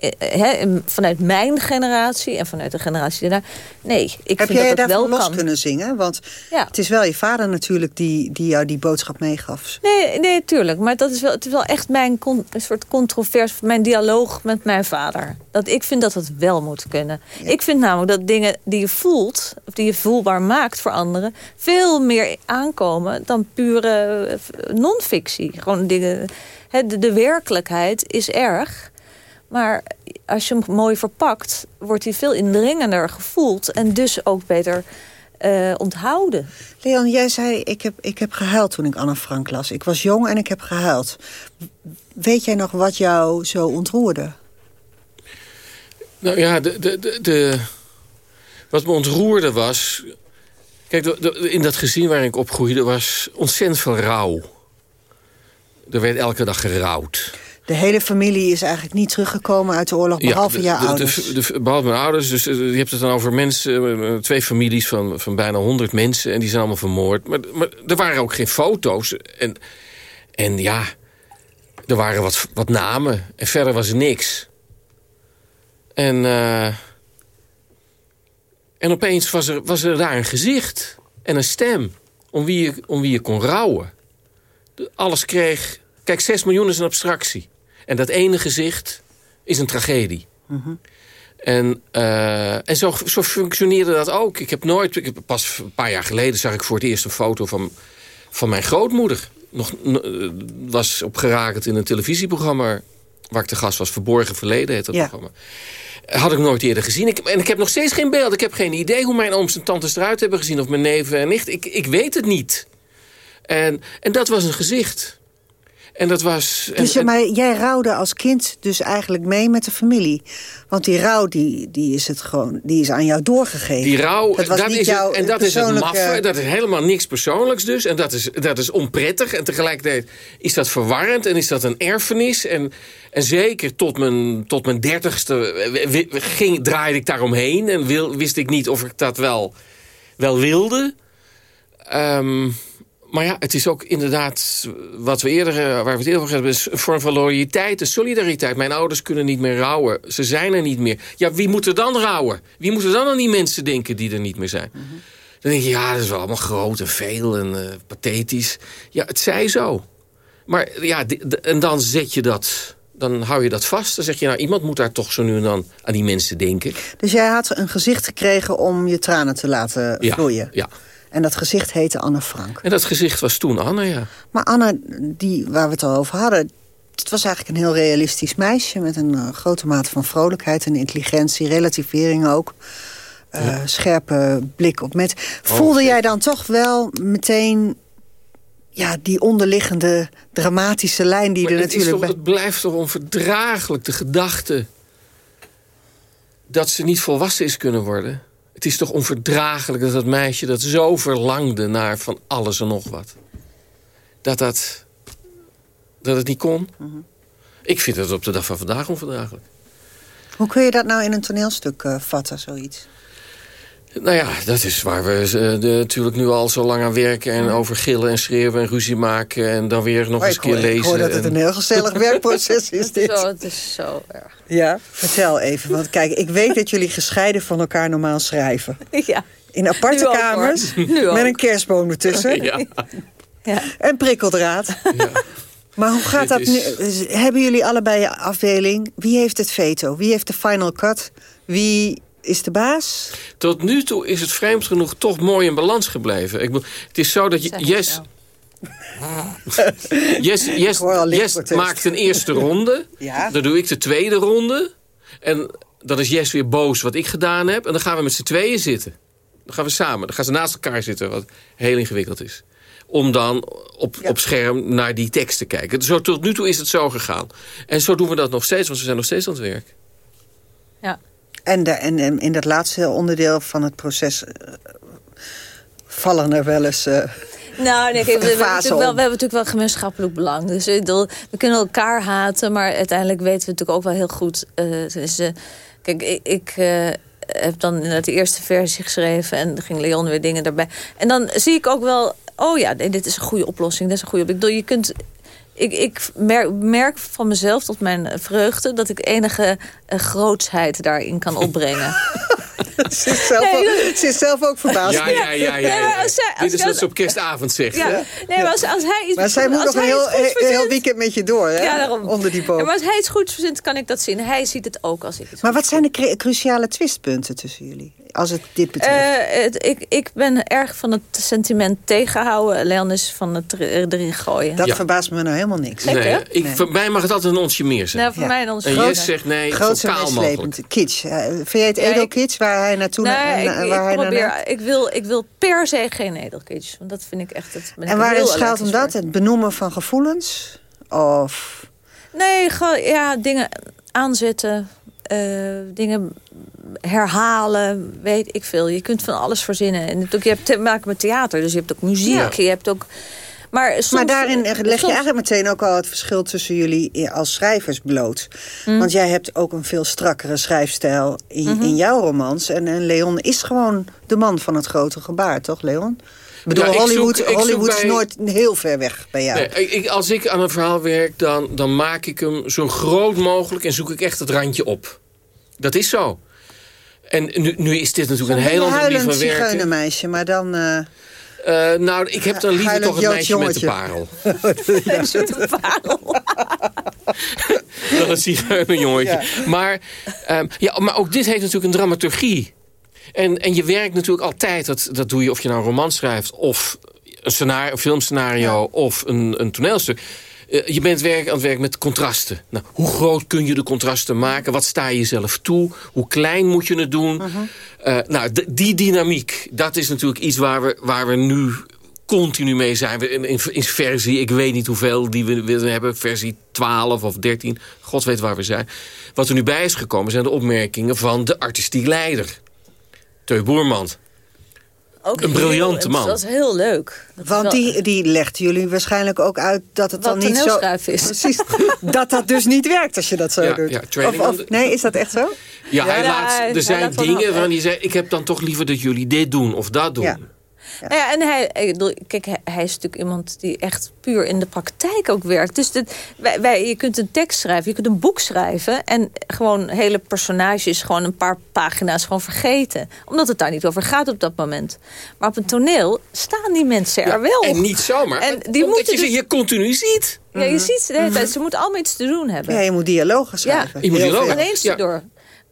eh, vanuit mijn generatie en vanuit de generatie daarna... nee, ik Heb vind jij dat het wel los kan. kunnen zingen? Want Ja. het is wel je vader natuurlijk die, die jou die boodschap meegaf. Nee, nee, tuurlijk. Maar dat is wel, het is wel echt mijn con- een soort controvers, mijn dialoog met mijn vader. Dat ik vind dat het wel moet kunnen. Ik vind namelijk dat dingen die je voelt, of die je voelbaar maakt voor anderen, veel meer aankomen dan pure eh, non-fictie. Gewoon dingen. de, de werkelijkheid is erg. Maar als je hem mooi verpakt, wordt hij veel indringender gevoeld en dus ook beter eh, onthouden. Leon, jij zei, ik heb, ik heb gehuild toen ik Anne Frank las. Ik was jong en ik heb gehuild. Weet jij nog wat jou zo ontroerde? Nou ja, de, de, de, de- wat me ontroerde was... Kijk, de- de- in dat gezin waar ik opgroeide was ontzettend veel rouw. Er werd elke dag gerouwd. De hele familie is eigenlijk niet teruggekomen uit de oorlog, behalve de- jouw de- de- ouders. de- behalve mijn ouders. Dus eh, je hebt het dan over mensen, eh, twee families van, van bijna honderd mensen. En die zijn allemaal vermoord. Maar, maar er waren ook geen foto's. En, en ja, er waren wat, wat namen. En verder was er niks. En, eh, en opeens was er, was er daar een gezicht. En een stem. Om wie je, om wie je kon rouwen. Alles kreeg... Kijk, 6 miljoen is een abstractie. En dat ene gezicht is een tragedie. En, eh, en zo, zo functioneerde dat ook. Ik heb nooit, ik heb pas een paar jaar geleden zag ik voor het eerst een foto van, van mijn grootmoeder. Nog, eh, was opgerakend in een televisieprogramma waar ik te gast was. Verborgen Verleden heet dat Ja. programma. Had ik nooit eerder gezien. Ik, en ik heb nog steeds geen beeld. Ik heb geen idee hoe mijn ooms en tantes eruit hebben gezien. Of mijn neven en nicht. Ik, ik weet het niet. En, en dat was een gezicht. En dat was... en- Dus maar jij rouwde als kind dus eigenlijk mee met de familie. Want die rouw, die, die, is, het gewoon, die is aan jou doorgegeven. Die rouw, dat, was dat niet is jouw het, en dat is het maffe. Dat is helemaal niks persoonlijks dus. En dat is, dat is onprettig. En tegelijkertijd is dat verwarrend. En is dat een erfenis. En, en zeker tot mijn, tot mijn dertigste ging, draaide ik daaromheen. En wil, wist ik niet of ik dat wel, wel wilde. Ehm, maar ja, het is ook inderdaad wat we eerder, eh, waar we het eerder over hebben, is een vorm van loyaliteit en solidariteit. Mijn ouders kunnen niet meer rouwen. Ze zijn er niet meer. Ja, wie moet er dan rouwen? Wie moet er dan aan die mensen denken die er niet meer zijn? Dan denk je, ja, dat is wel allemaal groot en veel en eh, pathetisch. Ja, het zij zo. Maar ja, en dan zet je dat, dan hou je dat vast. Dan zeg je, nou, iemand moet daar toch zo nu en dan aan die mensen denken. Dus jij had een gezicht gekregen om je tranen te laten Ja, vloeien. ja. En dat gezicht heette Anne Frank. En dat gezicht was toen Anne, ja. Maar Anne, die, waar we het al over hadden... het was eigenlijk een heel realistisch meisje... met een eh, grote mate van vrolijkheid en intelligentie, relativering ook. eh, Scherpe blik op met. Voelde jij dan toch wel meteen... Ja, die onderliggende dramatische lijn die Maar er natuurlijk... toch, het blijft toch onverdraaglijk, de gedachte... dat ze niet volwassen is kunnen worden. Het is toch onverdraaglijk dat dat meisje dat zo verlangde... naar van alles en nog wat. Dat dat... dat het niet kon. Mhm. Ik vind het op de dag van vandaag onverdraaglijk. Hoe kun je dat nou in een toneelstuk eh, vatten, zoiets? Nou ja, dat is waar we eh, de, natuurlijk nu al zo lang aan werken... en over gillen en schreeuwen en ruzie maken... en dan weer nog Oh, eens een keer hoor, ik lezen. hoor dat het en- een heel gezellig werkproces is, dit. Zo, het is zo erg. Ja, vertel even. Want kijk, ik weet dat jullie gescheiden van elkaar normaal schrijven. Ja. In aparte Nu kamers, Nu ook. met een kerstboom ertussen. Ja. Ja. En prikkeldraad. Maar hoe gaat Dit dat nu? is- Hebben jullie allebei een afdeling? Wie heeft het veto? Wie heeft de final cut? Wie is de baas? Tot nu toe is het vreemd genoeg toch mooi in balans gebleven. Ik bedoel, het is zo dat je, Yes, yes, yes, yes maakt een eerste ronde. Ja. Dan doe ik de tweede ronde. En dan is Jess weer boos wat ik gedaan heb. En dan gaan we met z'n tweeën zitten. Dan gaan we samen. Dan gaan ze naast elkaar zitten, wat heel ingewikkeld is. Om dan op, op scherm naar die tekst te kijken. Zo, tot nu toe is het zo gegaan. En zo doen we dat nog steeds, want we zijn nog steeds aan het werk. Ja. En, de, en, en in dat laatste onderdeel van het proces... eh, vallen er wel eens... eh, Nou, nee, kijk, we, we, hebben wel, we hebben natuurlijk wel gemeenschappelijk belang. Dus ik bedoel, we kunnen elkaar haten, maar uiteindelijk weten we natuurlijk ook wel heel goed. eh, dus, kijk, ik, ik heb dan inderdaad de eerste versie geschreven en er ging Leon weer dingen daarbij. En dan zie ik ook wel, oh ja, nee, dit is een goede oplossing, dit is een goede oplossing. Ik bedoel, je kunt ik, ik merk, merk van mezelf tot mijn eh, vreugde... dat ik enige uh, grootsheid daarin kan opbrengen. ze, is zelf Nee, ook, ze is zelf ook verbaasd. Ja, ja, ja. ja, Nee, maar ja. als zij- als Dit is wat ze op kerstavond zegt. Ja. hè? Nee, maar als, als hij iets Maar zij moet als nog een hij heel, heel, weekend met je door, hè? Ja, daarom. Onder die boom. Ja, maar als hij iets goeds verzint, kan ik dat zien. Hij ziet het ook als ik het Maar wat zijn de cru- cruciale twistpunten tussen jullie? Als het dit betreft. Eh, het- ik, ik ben erg van het sentiment tegenhouden. Leon is van het er- erin gooien. dat Ja. verbaast me nou helemaal niks. Nee, ik, Nee. Voor mij mag het altijd een onsje meer zijn. Nou, voor Ja. mij dan en Jess zegt nee, zo en mogelijk. Kitsch. Eh, vind jij het edelkitsch waar hij naartoe Nee, na- ik, na- ik waar hij probeer, naar- ik, wil, ik wil per se geen edelkitsch. Want dat vind ik echt... Dat ben ik En waarin schuilt hem dat? Het benoemen van gevoelens? Of... Nee, ja, dingen aanzetten. Eh, dingen herhalen, weet ik veel. Je kunt van alles verzinnen. En ook, je hebt te maken met theater, dus je hebt ook muziek. Ja. Je hebt ook... Maar, soms, maar daarin leg je soms- eigenlijk meteen ook al het verschil tussen jullie als schrijvers bloot. Hm. Want jij hebt ook een veel strakkere schrijfstijl in, Mhm. in jouw romans. En, en Leon is gewoon de man van het grote gebaar, toch Leon? Bedoel, Ja, ik Hollywood, zoek- Hollywood is nooit heel ver weg bij jou. Nee, ik, als ik aan een verhaal werk, dan, dan maak ik hem zo groot mogelijk... en zoek ik echt het randje op. Dat is zo. En nu, nu is dit natuurlijk een heel andere manier van werken. zigeunermeisje, maar dan... eh, Eh, nou, ik heb dan liever toch Joods meisje met de jongetje. parel. Dan een zigeunerjongetje. Maar, ehm, ja, maar ook dit heeft natuurlijk een dramaturgie. En, en je werkt natuurlijk altijd, dat, dat doe je of je nou een roman schrijft... of een, scenario, een filmscenario of een, een toneelstuk... Eh, je bent werk, aan het werk met contrasten. Nou, hoe groot kun je de contrasten maken? Wat sta je jezelf toe? Hoe klein moet je het doen? Eh, nou, die dynamiek, dat is natuurlijk iets waar we, waar we nu continu mee zijn. In, in, in versie, ik weet niet hoeveel die we, we hebben. Versie 12 of 13. God weet waar we zijn. Wat er nu bij is gekomen zijn de opmerkingen van de artistiek leider. Teu Boerman. Ook Een briljante man. Dat is heel leuk. Dat Want wel- die, die legt jullie waarschijnlijk ook uit dat het Wat dan niet zo... is. Precies, dat dat dus niet werkt als je dat zo Ja, doet. ja, training of, on of- the- nee, is dat echt zo? Ja, hij Ja, laat, er hij zijn dingen waarvan hij zegt... ik heb dan toch liever dat jullie dit doen of dat doen. Ja. Nou ja, en hij, ik bedoel, kijk, hij, is natuurlijk iemand die echt puur in de praktijk ook werkt. Dus dit, wij, wij, je kunt een tekst schrijven, je kunt een boek schrijven... en gewoon hele personages, gewoon een paar pagina's gewoon vergeten. Omdat het daar niet over gaat op dat moment. Maar op een toneel staan die mensen er Ja, wel. En niet zomaar. En die omdat moeten je ze dus- hier continu ziet. Ja, je ziet ze de hele tijd. Ze moeten allemaal iets te doen hebben. Ja, je moet dialogen schrijven. Je moet dialogen. Ja. door.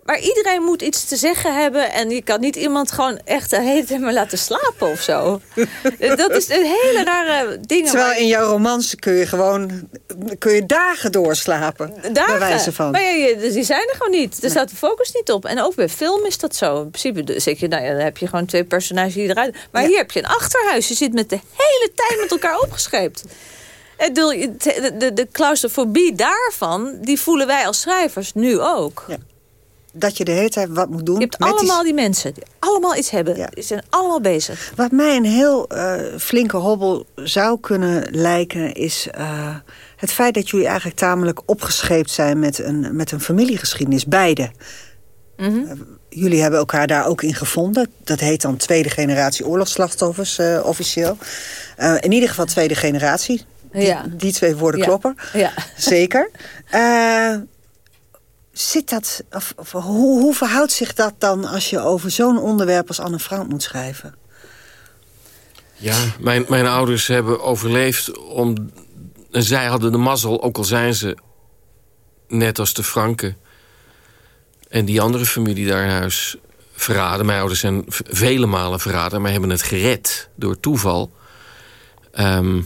Maar iedereen moet iets te zeggen hebben. En je kan niet iemand gewoon echt de hele tijd maar laten slapen of zo. Dat is een hele rare ding. Terwijl in jouw romans kun je gewoon kun je dagen doorslapen. Dagen. Bij wijze van. Maar ja, dus die zijn er gewoon niet. Er staat de focus niet op. En ook bij film is dat zo. In principe zeg je, nou ja, dan heb je gewoon twee personages die eruit... Maar hier heb je een achterhuis. Je zit met de hele tijd met elkaar opgescheept. De, de, de claustrofobie daarvan, die voelen wij als schrijvers nu ook. Ja. Dat je de hele tijd wat moet doen. Je hebt met allemaal die mensen die allemaal iets hebben. Ja. Die zijn allemaal bezig. Wat mij een heel eh, flinke hobbel zou kunnen lijken... is eh, het feit dat jullie eigenlijk tamelijk opgescheept zijn... met een, met een familiegeschiedenis, beide. Mhm. Eh, jullie hebben elkaar daar ook in gevonden. Dat heet dan tweede generatie oorlogsslachtoffers officieel. In ieder geval tweede generatie. Die, Ja. die twee woorden Ja. kloppen. Ja. Zeker. Zit dat, of, hoe, hoe verhoudt zich dat dan als je over zo'n onderwerp als Anne Frank moet schrijven? Ja, mijn, mijn ouders hebben overleefd om... En zij hadden de mazzel, ook al zijn ze net als de Franken... en die andere familie daar in huis verraden. Mijn ouders zijn vele malen verraden, maar hebben het gered door toeval. Ehm,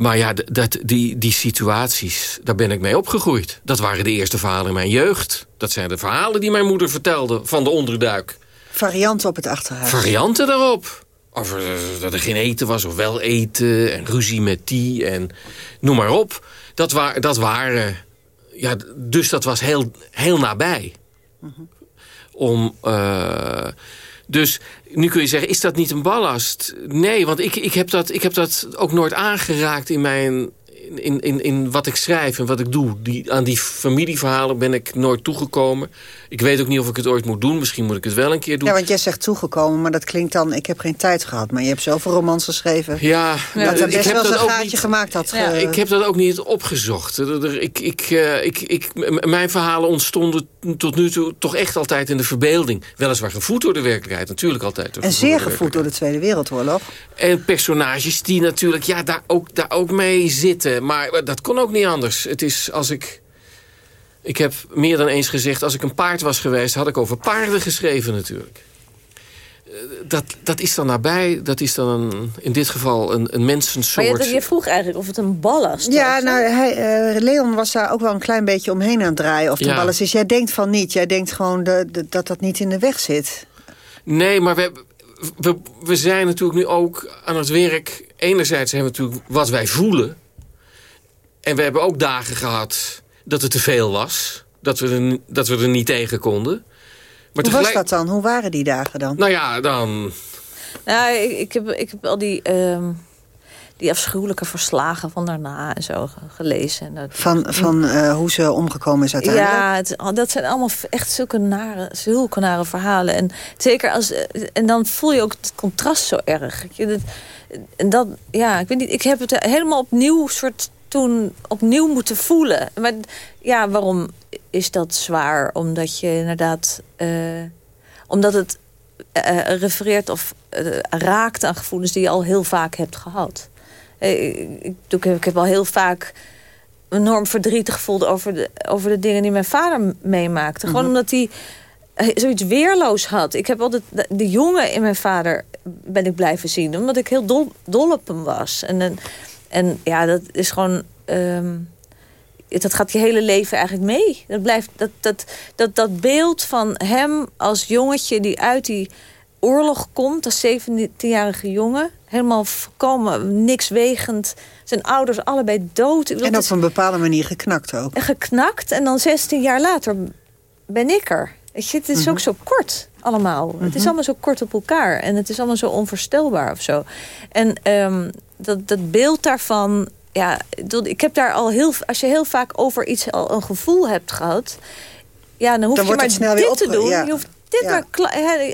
maar ja, dat, die, die situaties, daar ben ik mee opgegroeid. Dat waren de eerste verhalen in mijn jeugd. Dat zijn de verhalen die mijn moeder vertelde van de onderduik. Varianten op het achterhuis. Varianten daarop. Of er, dat er geen eten was, of wel eten. En ruzie met die, en noem maar op. Dat, wa dat waren... Ja, dus dat was heel, heel nabij. Om... Uh, dus nu kun je zeggen, is dat niet een ballast? Nee, want ik, ik, heb, dat, ik heb dat ook nooit aangeraakt in mijn in, in, in wat ik schrijf en wat ik doe. Die, aan die familieverhalen ben ik nooit toegekomen. Ik weet ook niet of ik het ooit moet doen. Misschien moet ik het wel een keer doen. Ja, want jij zegt toegekomen, maar dat klinkt dan... ik heb geen tijd gehad, maar je hebt zoveel romans geschreven. Ja. Dat er best wel een gaatje niet, gemaakt had. Ja, ik heb dat ook niet opgezocht. Ik, ik, uh, ik, ik, mijn verhalen ontstonden tot nu toe toch echt altijd in de verbeelding. Weliswaar gevoed door de werkelijkheid, natuurlijk altijd. En zeer gevoed door de Tweede Wereldoorlog. En personages die natuurlijk ja, daar, ook, daar ook mee zitten maar dat kon ook niet anders. Het is als ik... Ik heb meer dan eens gezegd, als ik een paard was geweest... had ik over paarden geschreven natuurlijk. Eh, dat, dat is dan nabij, dat is dan een, in dit geval een, een mensensoort. Maar je, je, vroeg eigenlijk of het een ballast was. Ja, nou, hij, uh, Leon was daar ook wel een klein beetje omheen aan het draaien of het ja. een ballast is. Jij denkt van niet, jij denkt gewoon de, de, dat dat niet in de weg zit. Nee, maar we, we, we zijn natuurlijk nu ook aan het werk. Enerzijds hebben we natuurlijk wat wij voelen. En we hebben ook dagen gehad dat het te veel was. Dat we er, dat we er niet tegen konden. Maar Hoe was dat dan? Hoe waren die dagen dan? Nou ja, dan... Nou, ik, ik, heb, ik heb al die, um, die afschuwelijke verslagen van daarna en zo gelezen. En dat, van van uh, hoe ze omgekomen is uiteindelijk? Ja, het, dat zijn allemaal echt zulke nare, zulke nare verhalen. En, zeker als, eh, en dan voel je ook het contrast zo erg. En dat, ja, ik weet niet, ik heb het helemaal opnieuw soort toen opnieuw moeten voelen. Maar ja, waarom is dat zwaar? Omdat je inderdaad... Uh, omdat het uh, refereert of uh, raakt aan gevoelens die je al heel vaak hebt gehad. Ik, ik, ik, heb al heel vaak enorm verdrietig gevoeld over de, over de dingen die mijn vader meemaakte. Gewoon mhm. omdat hij zoiets weerloos had. Ik heb altijd de, de, jongen in mijn vader ben ik blijven zien. Omdat ik heel dol, dol op hem was. En, en en ja, dat is gewoon... Um, dat gaat je hele leven eigenlijk mee. Dat, blijft, dat, dat, dat, dat beeld van hem als jongetje die uit die oorlog komt... als 17-jarige jongen, helemaal volkomen niks wegend. Zijn ouders allebei dood. En op een bepaalde manier geknakt ook. Geknakt en dan 16 jaar later ben ik er. Weet je, het is ook mhm. zo kort allemaal. Het is mhm. allemaal zo kort op elkaar. En het is allemaal zo onvoorstelbaar of zo. En um, dat, dat beeld daarvan... Ja, ik heb daar al heel... Als je heel vaak over iets al een gevoel hebt gehad... Ja, dan hoef dan je maar snel dit te doen. Je hoeft dit maar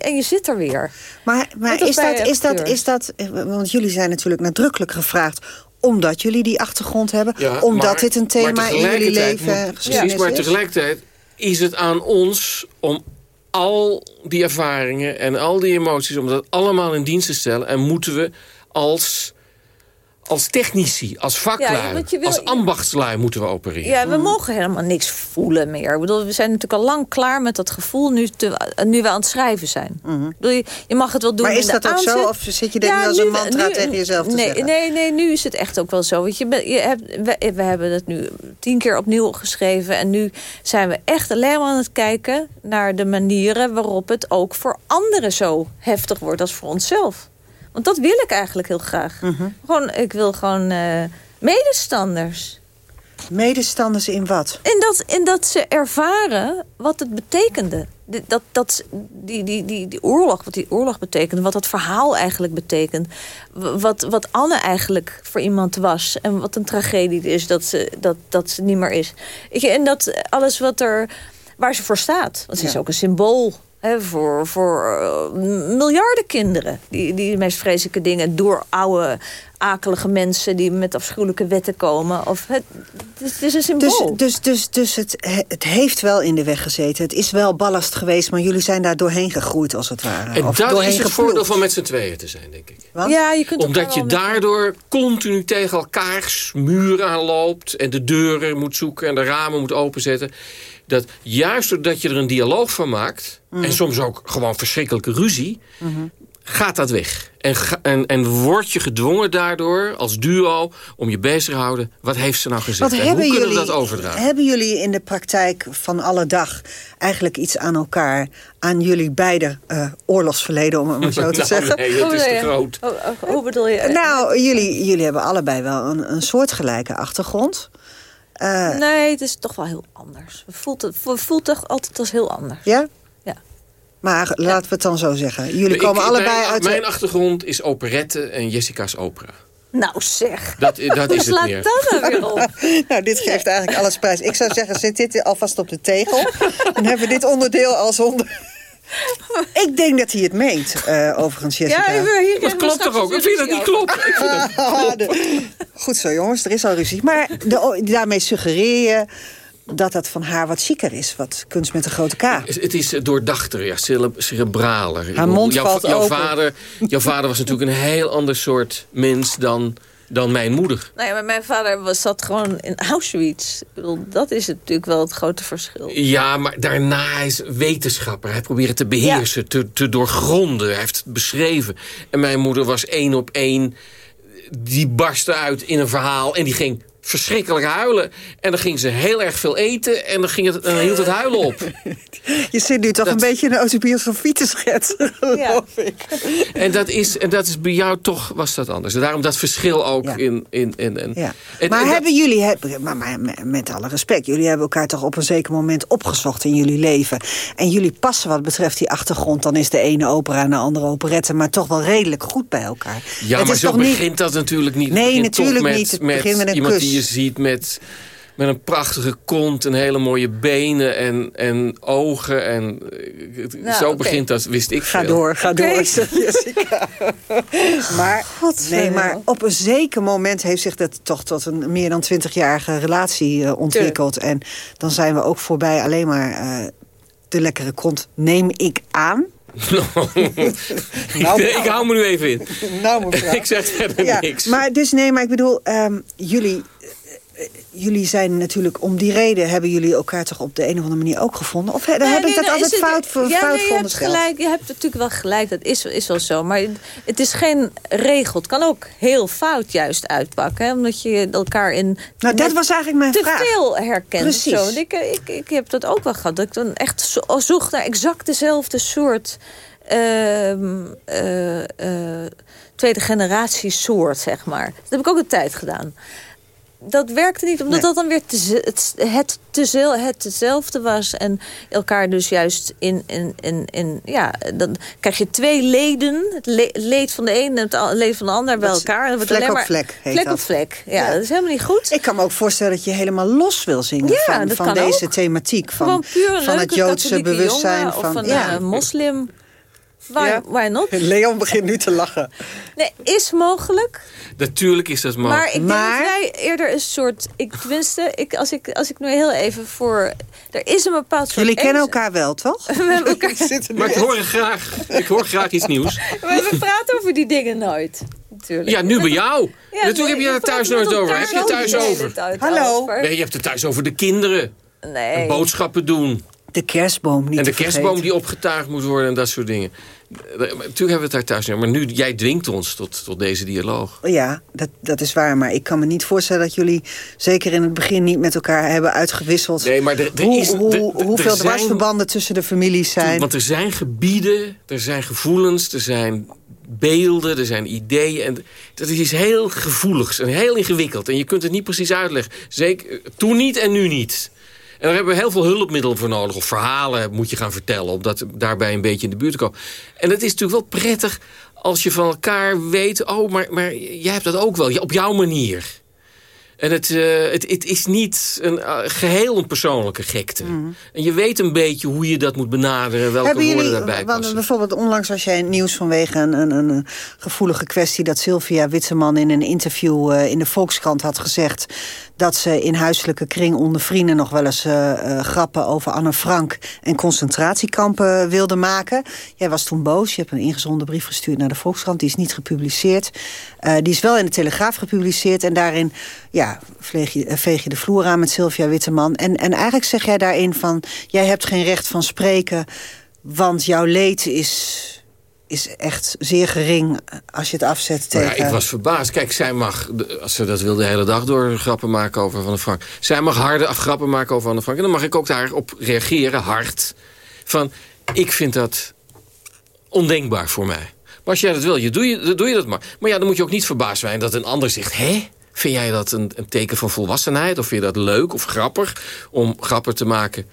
en je zit er weer. Maar, maar is, dat, is, dat, is dat... Want jullie zijn natuurlijk nadrukkelijk gevraagd omdat jullie die achtergrond hebben. Ja, omdat dit een thema in jullie leven Precies, maar tegelijkertijd is het aan ons om al die ervaringen en al die emoties... om dat allemaal in dienst te stellen. En moeten we als als technici, als vaklui, als ambachtslui moeten we opereren. Ja, we mogen helemaal niks voelen meer. Ik bedoel, we zijn natuurlijk al lang klaar met dat gevoel nu, te, nu we aan het schrijven zijn. Mm bedoel, je, je, mag het wel doen Maar is dat ook zo? Of zit je dit ja, nu als een mantra tegen jezelf te nee, zeggen? Nee, nee, nu is het echt ook wel zo. Weet je, je hebt, we, we, hebben het nu tien keer opnieuw geschreven. En nu zijn we echt alleen maar aan het kijken naar de manieren waarop het ook voor anderen zo heftig wordt als voor onszelf. Want dat wil ik eigenlijk heel graag. Mhm. gewoon, ik wil gewoon uh, medestanders. Medestanders in wat? In dat, in dat ze ervaren wat het betekende. Dat, dat, die, die, die, die oorlog, wat die oorlog betekende. Wat dat verhaal eigenlijk betekent. Wat, wat Anne eigenlijk voor iemand was. En wat een tragedie is dat ze, dat, dat ze niet meer is. En dat alles wat er, waar ze voor staat. Want ze is ook een symbool voor voor uh, miljarden kinderen. Die, die de meest vreselijke dingen door oude, akelige mensen... die met afschuwelijke wetten komen. Of het, het is een symbool. Dus, dus, dus, dus het, het heeft wel in de weg gezeten. Het is wel ballast geweest, maar jullie zijn daar doorheen gegroeid als het ware. En of dat is het voordeel van met z'n tweeën te zijn, denk ik. Ja, je kunt Omdat je daardoor continu tegen elkaars muren aanloopt... en de deuren moet zoeken en de ramen moet openzetten dat juist doordat je er een dialoog van maakt... en soms ook gewoon verschrikkelijke ruzie... gaat dat weg. En, en, en word je gedwongen daardoor als duo om je bezig te houden. Wat heeft ze nou gezegd? Wat en hoe kunnen jullie, we dat overdragen? Hebben jullie in de praktijk van alle dag eigenlijk iets aan elkaar... aan jullie beide uh, oorlogsverleden, om het maar zo te nou, zeggen? Nee, dat is te groot. Hoe bedoel je? Nou, jullie, jullie hebben allebei wel een, een soortgelijke achtergrond. Uh, nee, het is toch wel heel anders. We voelt het, we voelt toch altijd als heel anders. Ja? Ja. Maar laten we het dan zo zeggen. Jullie komen ik, allebei mijn, uit... Mijn achtergrond is operette en Jessica's opera. Nou zeg. Dat, dat is het meer. dat nou weer op? nou, dit geeft eigenlijk alles prijs. Ik zou zeggen, zet dit alvast op de tegel. Dan hebben we dit onderdeel al zonder... Ik denk dat hij het meent, uh, overigens, Jessica. Ja, hier dat klopt toch ook? Ik vind dat niet klopt. Ik vind dat klopt. Goed zo, jongens. Er is al ruzie. Maar de, daarmee suggereer je dat dat van haar wat chiquer is. Wat kunst met een grote K. Het is doordachter, ja, cerebraler. Haar mond jouw, valt jouw open. Vader, jouw vader was natuurlijk een heel ander soort mens dan, dan mijn moeder. Nou ja, maar mijn vader was, zat gewoon in Auschwitz. Ik bedoel, dat is natuurlijk wel het grote verschil. Ja, maar daarna is wetenschapper. Hij probeerde te beheersen, te, te doorgronden. Hij heeft het beschreven. En mijn moeder was één op één. Die barstte uit in een verhaal en die ging verschrikkelijk huilen. En dan ging ze heel erg veel eten en dan, ging het, dan hield het huilen op. Je zit nu toch Dat- een beetje een autobiografie te schetsen, geloof ik. En dat, is, en dat is bij jou toch was dat anders. En daarom dat verschil ook in... in, in, in Ja. En- maar en dat- hebben jullie, heb- maar, maar met- met alle respect... jullie hebben elkaar toch op een zeker moment opgezocht in jullie leven. En jullie passen wat betreft die achtergrond... dan is de ene opera en de andere operette... maar toch wel redelijk goed bij elkaar. Ja, Het maar is zo toch niet- begint dat natuurlijk niet. Nee, natuurlijk met, niet. Het met begint met een iemand kus. Je ziet met, met een prachtige kont en hele mooie benen en, en ogen. En, eh, Nou, zo begint dat, wist ik Ga veel. door, ga door, Jessica. maar, nee, maar op een zeker moment heeft zich dat toch tot een meer dan twintigjarige relatie eh, ontwikkeld. En dan zijn we ook voorbij alleen maar eh, de lekkere kont, neem ik aan. Nou, ik hou me nu even in. Nou, mevrouw. ik zeg verder Ja, niks. maar dus nee, maar ik bedoel, ehm, jullie, jullie zijn natuurlijk om die reden hebben jullie elkaar toch op de een of andere manier ook gevonden? Of heb Nee, ik dat altijd het- fout, voor, ja, fout nee, je hebt gelijk. Je hebt natuurlijk wel gelijk. Dat is, is wel zo. Maar het is geen regel. Het kan ook heel fout juist uitpakken. Hè, omdat je elkaar in... Nou, dat was eigenlijk mijn te vraag. veel herkent. Precies. Zo. Ik, ik, ik heb dat ook wel gehad. Dat ik dan echt zo- zocht naar exact dezelfde soort... ehm, eh, eh, tweede generatie soort, zeg maar. Dat heb ik ook een tijd gedaan. Dat werkte niet, omdat Nee. dat dan weer te, het, het, hetzelfde was. En elkaar dus juist in, in, in, in... Ja, dan krijg je twee leden. Het le- leed van de een en het leed van de ander bij elkaar. En vlek op vlek heet Vlek dat. op vlek, ja, Dat is helemaal niet goed. Ik kan me ook voorstellen dat je helemaal los wil zingen Ja, van, van deze ook. thematiek. Van, van het Joodse bewustzijn. jongen van, of een ja. eh, moslim. Why, Ja. why not? Leon begint nu te lachen. Nee, is mogelijk. Natuurlijk is dat mogelijk. Maar ik denk dat wij eerder een soort... Ik, tenminste, ik, als, ik, als ik nu heel even voor... Er is een bepaald soort... Jullie kennen elkaar wel, toch? We hebben elkaar... Maar ik hoor graag, ik hoor graag iets nieuws. Maar we praten over die dingen nooit. Natuurlijk. Ja, nu bij jou. Ja, Natuurlijk heb je het thuis nooit over. Heb je het thuis over? Hallo? Nee, je hebt het thuis over de kinderen. Nee. En boodschappen doen. De kerstboom niet en de kerstboom die opgetuigd moet worden en dat soort dingen. Eh, Natuurlijk hebben we het daar thuis niet. Maar nu, jij dwingt ons tot, tot deze dialoog. Ja, dat, dat is waar. Maar ik kan me niet voorstellen dat jullie... zeker in het begin niet met elkaar hebben uitgewisseld... Nee, maar er, er hoe, is, er- hoe, hoeveel zijn- dwarsverbanden tussen de families zijn. Want er zijn gebieden, er zijn gevoelens, er zijn beelden, er zijn ideeën. En dat is iets heel gevoeligs en heel ingewikkeld. En je kunt het niet precies uitleggen. Zeker eh, toen niet en nu niet. En daar hebben we heel veel hulpmiddelen voor nodig. Of verhalen moet je gaan vertellen. Om dat daarbij een beetje in de buurt te komen. En het is natuurlijk wel prettig als je van elkaar weet... oh, maar, maar jij hebt dat ook wel. Op jouw manier. En het, eh, het, het is niet een, eh, geheel een persoonlijke gekte. En je weet een beetje hoe je dat moet benaderen. Welke Hebben woorden jullie, daarbij want passen. bijvoorbeeld onlangs was jij nieuws vanwege een, een, een gevoelige kwestie... dat Sylvia Witteman in een interview eh, in de Volkskrant had gezegd... dat ze in huiselijke kring onder vrienden nog wel eens grappen over Anne Frank... en concentratiekampen wilde maken. Jij was toen boos, je hebt een ingezonden brief gestuurd naar de Volkskrant. Die is niet gepubliceerd. Die is wel in de Telegraaf gepubliceerd en daarin... Ja, veeg je, eh, veeg je de vloer aan met Sylvia Witteman. En, en eigenlijk zeg jij daarin van... jij hebt geen recht van spreken, want jouw leed is is echt zeer gering als je het afzet Nou tegen... ja, ik was verbaasd. Kijk, zij mag, de- als ze dat wil, de hele dag door grappen maken over Van der Frank. Zij mag harde grappen maken over Van der Frank. En dan mag ik ook daarop reageren, hard. Van, ik vind dat ondenkbaar voor mij. Maar als jij dat wil, je, doe, je, doe je dat maar. Maar ja, dan moet je ook niet verbaasd zijn dat een ander zegt... hè, vind jij dat een, een teken van volwassenheid? Of vind je dat leuk of grappig om grappen te maken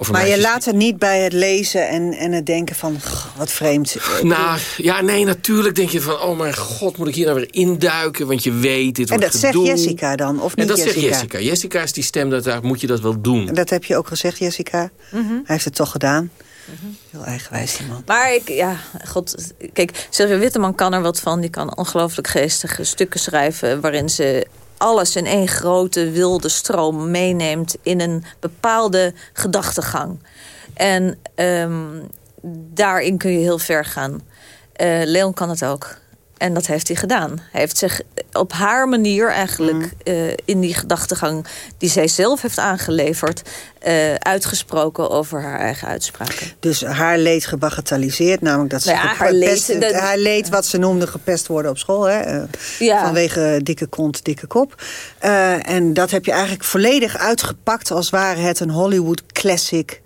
over maar je laat het niet bij het lezen en, en het denken van... "Goh, wat vreemd. Nou, ja, nee, natuurlijk denk je van... oh mijn god, moet ik hier nou weer induiken? Want je weet, dit en wordt dat zegt. Jessica dan, of En niet dat Jessica? zegt Jessica. Jessica is die stem, dat daar moet je dat wel doen. En dat heb je ook gezegd, Jessica. Mhm. Hij heeft het toch gedaan. Heel eigenwijs, die man. Maar ik, ja, god, kijk, Sylvia Witteman kan er wat van. Die kan ongelooflijk geestige stukken schrijven... waarin ze alles in één grote wilde stroom meeneemt... in een bepaalde gedachtegang. En ehm, daarin kun je heel ver gaan. Eh, Leon kan het ook. En dat heeft hij gedaan. Hij heeft zich op haar manier eigenlijk eh, in die gedachtegang... die zij zelf heeft aangeleverd... eh, uitgesproken over haar eigen uitspraken. Dus haar leed gebagatelliseerd, namelijk dat ze Nou ja, haar leed, dat- haar leed wat ze noemde gepest worden op school. Hè? Ja. Vanwege dikke kont, dikke kop. En dat heb je eigenlijk volledig uitgepakt als ware het een Hollywood classic.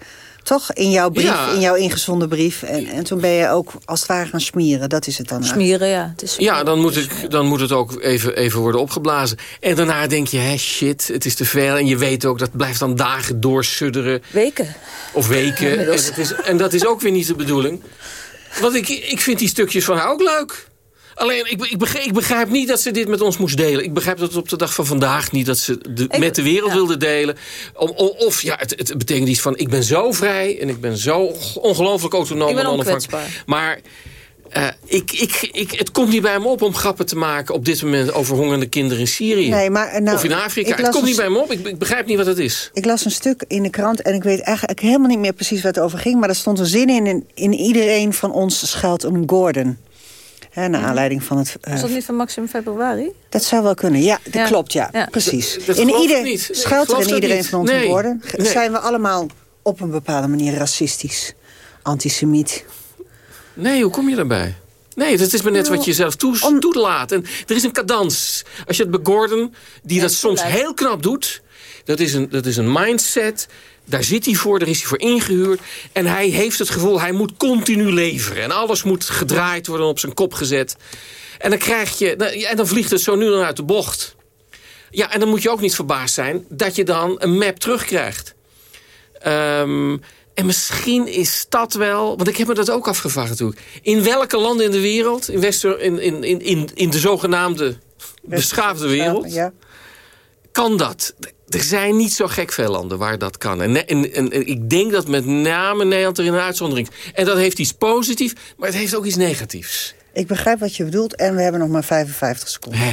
Toch? In jouw brief, Ja. in jouw ingezonden brief. En, en toen ben je ook als het ware gaan smieren. Dat is het dan. Smieren, ja. Het is Ja, dan moet, ik, dan moet het ook even, even worden opgeblazen. En daarna denk je, hè, shit, het is te veel. En je weet ook, dat blijft dan dagen doorsudderen. Weken. Of weken. En dat, is, en dat is ook weer niet de bedoeling. Want ik, ik vind die stukjes van haar ook leuk. Alleen, ik, ik, begrijp, ik begrijp niet dat ze dit met ons moest delen. Ik begrijp dat op de dag van vandaag niet dat ze de, Ik- met de wereld ja. wilde delen. Om, of ja, het, het betekent iets van, ik ben zo vrij en ik ben zo ongelooflijk autonoom. En onafhankelijk. Maar eh, ik, ik, ik, het komt niet bij me op om grappen te maken op dit moment over hongerende kinderen in Syrië. Nee, maar, eh, nou, of in Afrika. ik Het komt niet bij me op. Ik, ik begrijp niet wat het is. Ik las een stuk in de krant en ik weet eigenlijk helemaal niet meer precies waar het over ging. Maar er stond een zin in, in, in iedereen van ons schuilt een Gordon. Hè, naar aanleiding van het... eh, Was dat niet van Maximum Februari? Dat zou wel kunnen, ja, dat Ja. klopt, ja, Ja. precies. Dat- in ieder, niet. Schuilt er in iedereen niet. van ons Nee. Zijn we allemaal op een bepaalde manier racistisch, antisemiet? Nee, hoe kom je daarbij? Nee, dat is maar net wat je zelf toe, toelaat. En er is een cadans. Als je het bij Gordon, die dat soms heel knap doet... Dat is, een, dat is een mindset. Daar zit hij voor, daar is hij voor ingehuurd. En hij heeft het gevoel, hij moet continu leveren. En alles moet gedraaid worden en op zijn kop gezet. En dan krijg je... En dan vliegt het zo nu dan uit de bocht. Ja, en dan moet je ook niet verbaasd zijn... dat je dan een map terugkrijgt. Ehm, en misschien is dat wel... Want ik heb me dat ook afgevraagd natuurlijk. In welke landen in de wereld... in, Wester, in, in, in, in, in de zogenaamde beschaafde wereld... Ja. Kan dat? Er zijn niet zo gek veel landen waar dat kan. En, en, en, en ik denk dat met name Nederland er in een uitzondering is. En dat heeft iets positiefs, maar het heeft ook iets negatiefs. Ik begrijp wat je bedoelt en we hebben nog maar 55 seconden. Hè?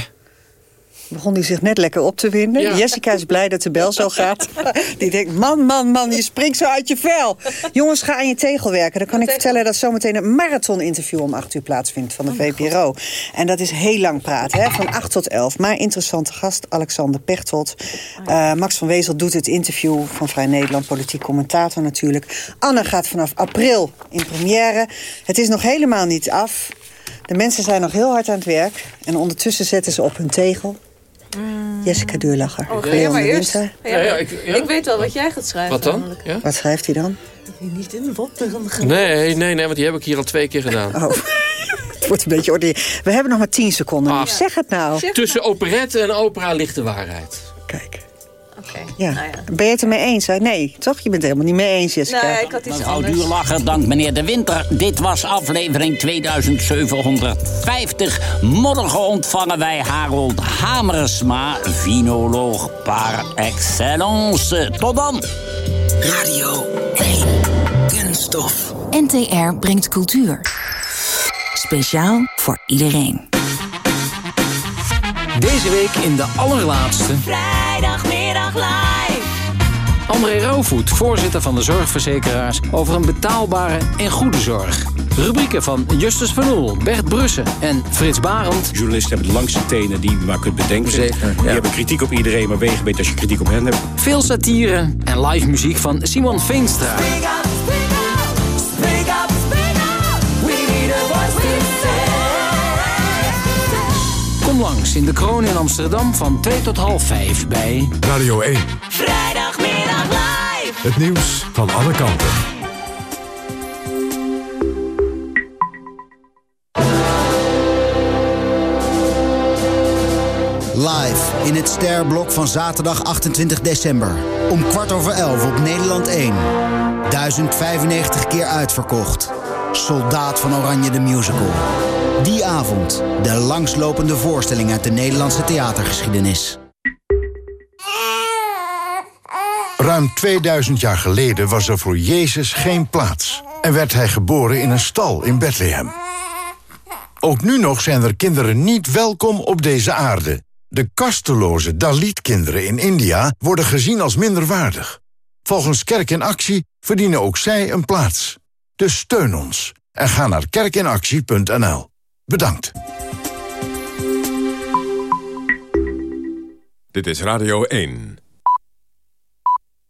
Begon hij zich net lekker op te winden. Ja. Jessica is blij dat de bel zo gaat. Die denkt, man, man, man, je springt zo uit je vel. Jongens, ga aan je tegel werken. Dan kan ik vertellen dat zometeen een marathon-interview om 8 uur plaatsvindt van de VPRO. En dat is heel lang praten, hè? van 8 tot 11. Maar interessante gast, Alexander Pechtold. Eh, Max van Wezel doet het interview van Vrij Nederland, politiek commentator natuurlijk. Anne gaat vanaf april in première. Het is nog helemaal niet af. De mensen zijn nog heel hard aan het werk. En ondertussen zetten ze op hun tegel. Jessica Deurlacher. Oh, ga jij maar eerst. Ja, ja, ik- ja. Ik weet wel wat jij gaat schrijven. Wat dan? Ja? Wat schrijft hij dan? Niet in watteren gaan. Nee, nee, nee, want die heb ik hier al twee keer gedaan. Oh, het wordt een beetje orde. We hebben nog maar 10 seconden. Ah. Zeg het nou. Tussen operette en opera ligt de waarheid. Kijk. Ja. Nou ja. Ben je het ermee eens? Hè? Nee, toch? Je bent het helemaal niet mee eens, Jessica. Nee, ik had iets Mevrouw anders. Duurlacher, dank meneer De Winter. Dit was aflevering 2750. Morgen ontvangen wij Harold Hamersma, vinoloog par excellence. Tot dan. Radio 1. Kunststof. NTR brengt cultuur. Speciaal voor iedereen. Deze week in de allerlaatste... Vrijdagmiddag live. André Rauwvoet, voorzitter van de zorgverzekeraars... over een betaalbare en goede zorg. Rubrieken van Justus van Oel, Bert Brussen en Frits Barend. Journalisten hebben de langste tenen die je maar kunt bedenken. Zeker, Die hebben kritiek op iedereen, maar wegen beter als je kritiek op hen hebt. Veel satire en live muziek van Simon Veenstra. Langs in de kroon in Amsterdam van 2 tot half 5 bij... Radio 1. Vrijdagmiddag live. Het nieuws van alle kanten. Live in het Sterblok van zaterdag 28 december. Om kwart over elf op Nederland 1. 1095 keer uitverkocht. Soldaat van Oranje de Musical. Die avond de langslopende voorstelling uit de Nederlandse theatergeschiedenis. Ruim 2000 jaar geleden was er voor Jezus geen plaats... en werd hij geboren in een stal in Bethlehem. Ook nu nog zijn er kinderen niet welkom op deze aarde. De kasteloze Dalit-kinderen in India worden gezien als minderwaardig. Volgens Kerk in Actie verdienen ook zij een plaats. Dus steun ons en ga naar kerkinactie.nl. Bedankt. Dit is Radio 1.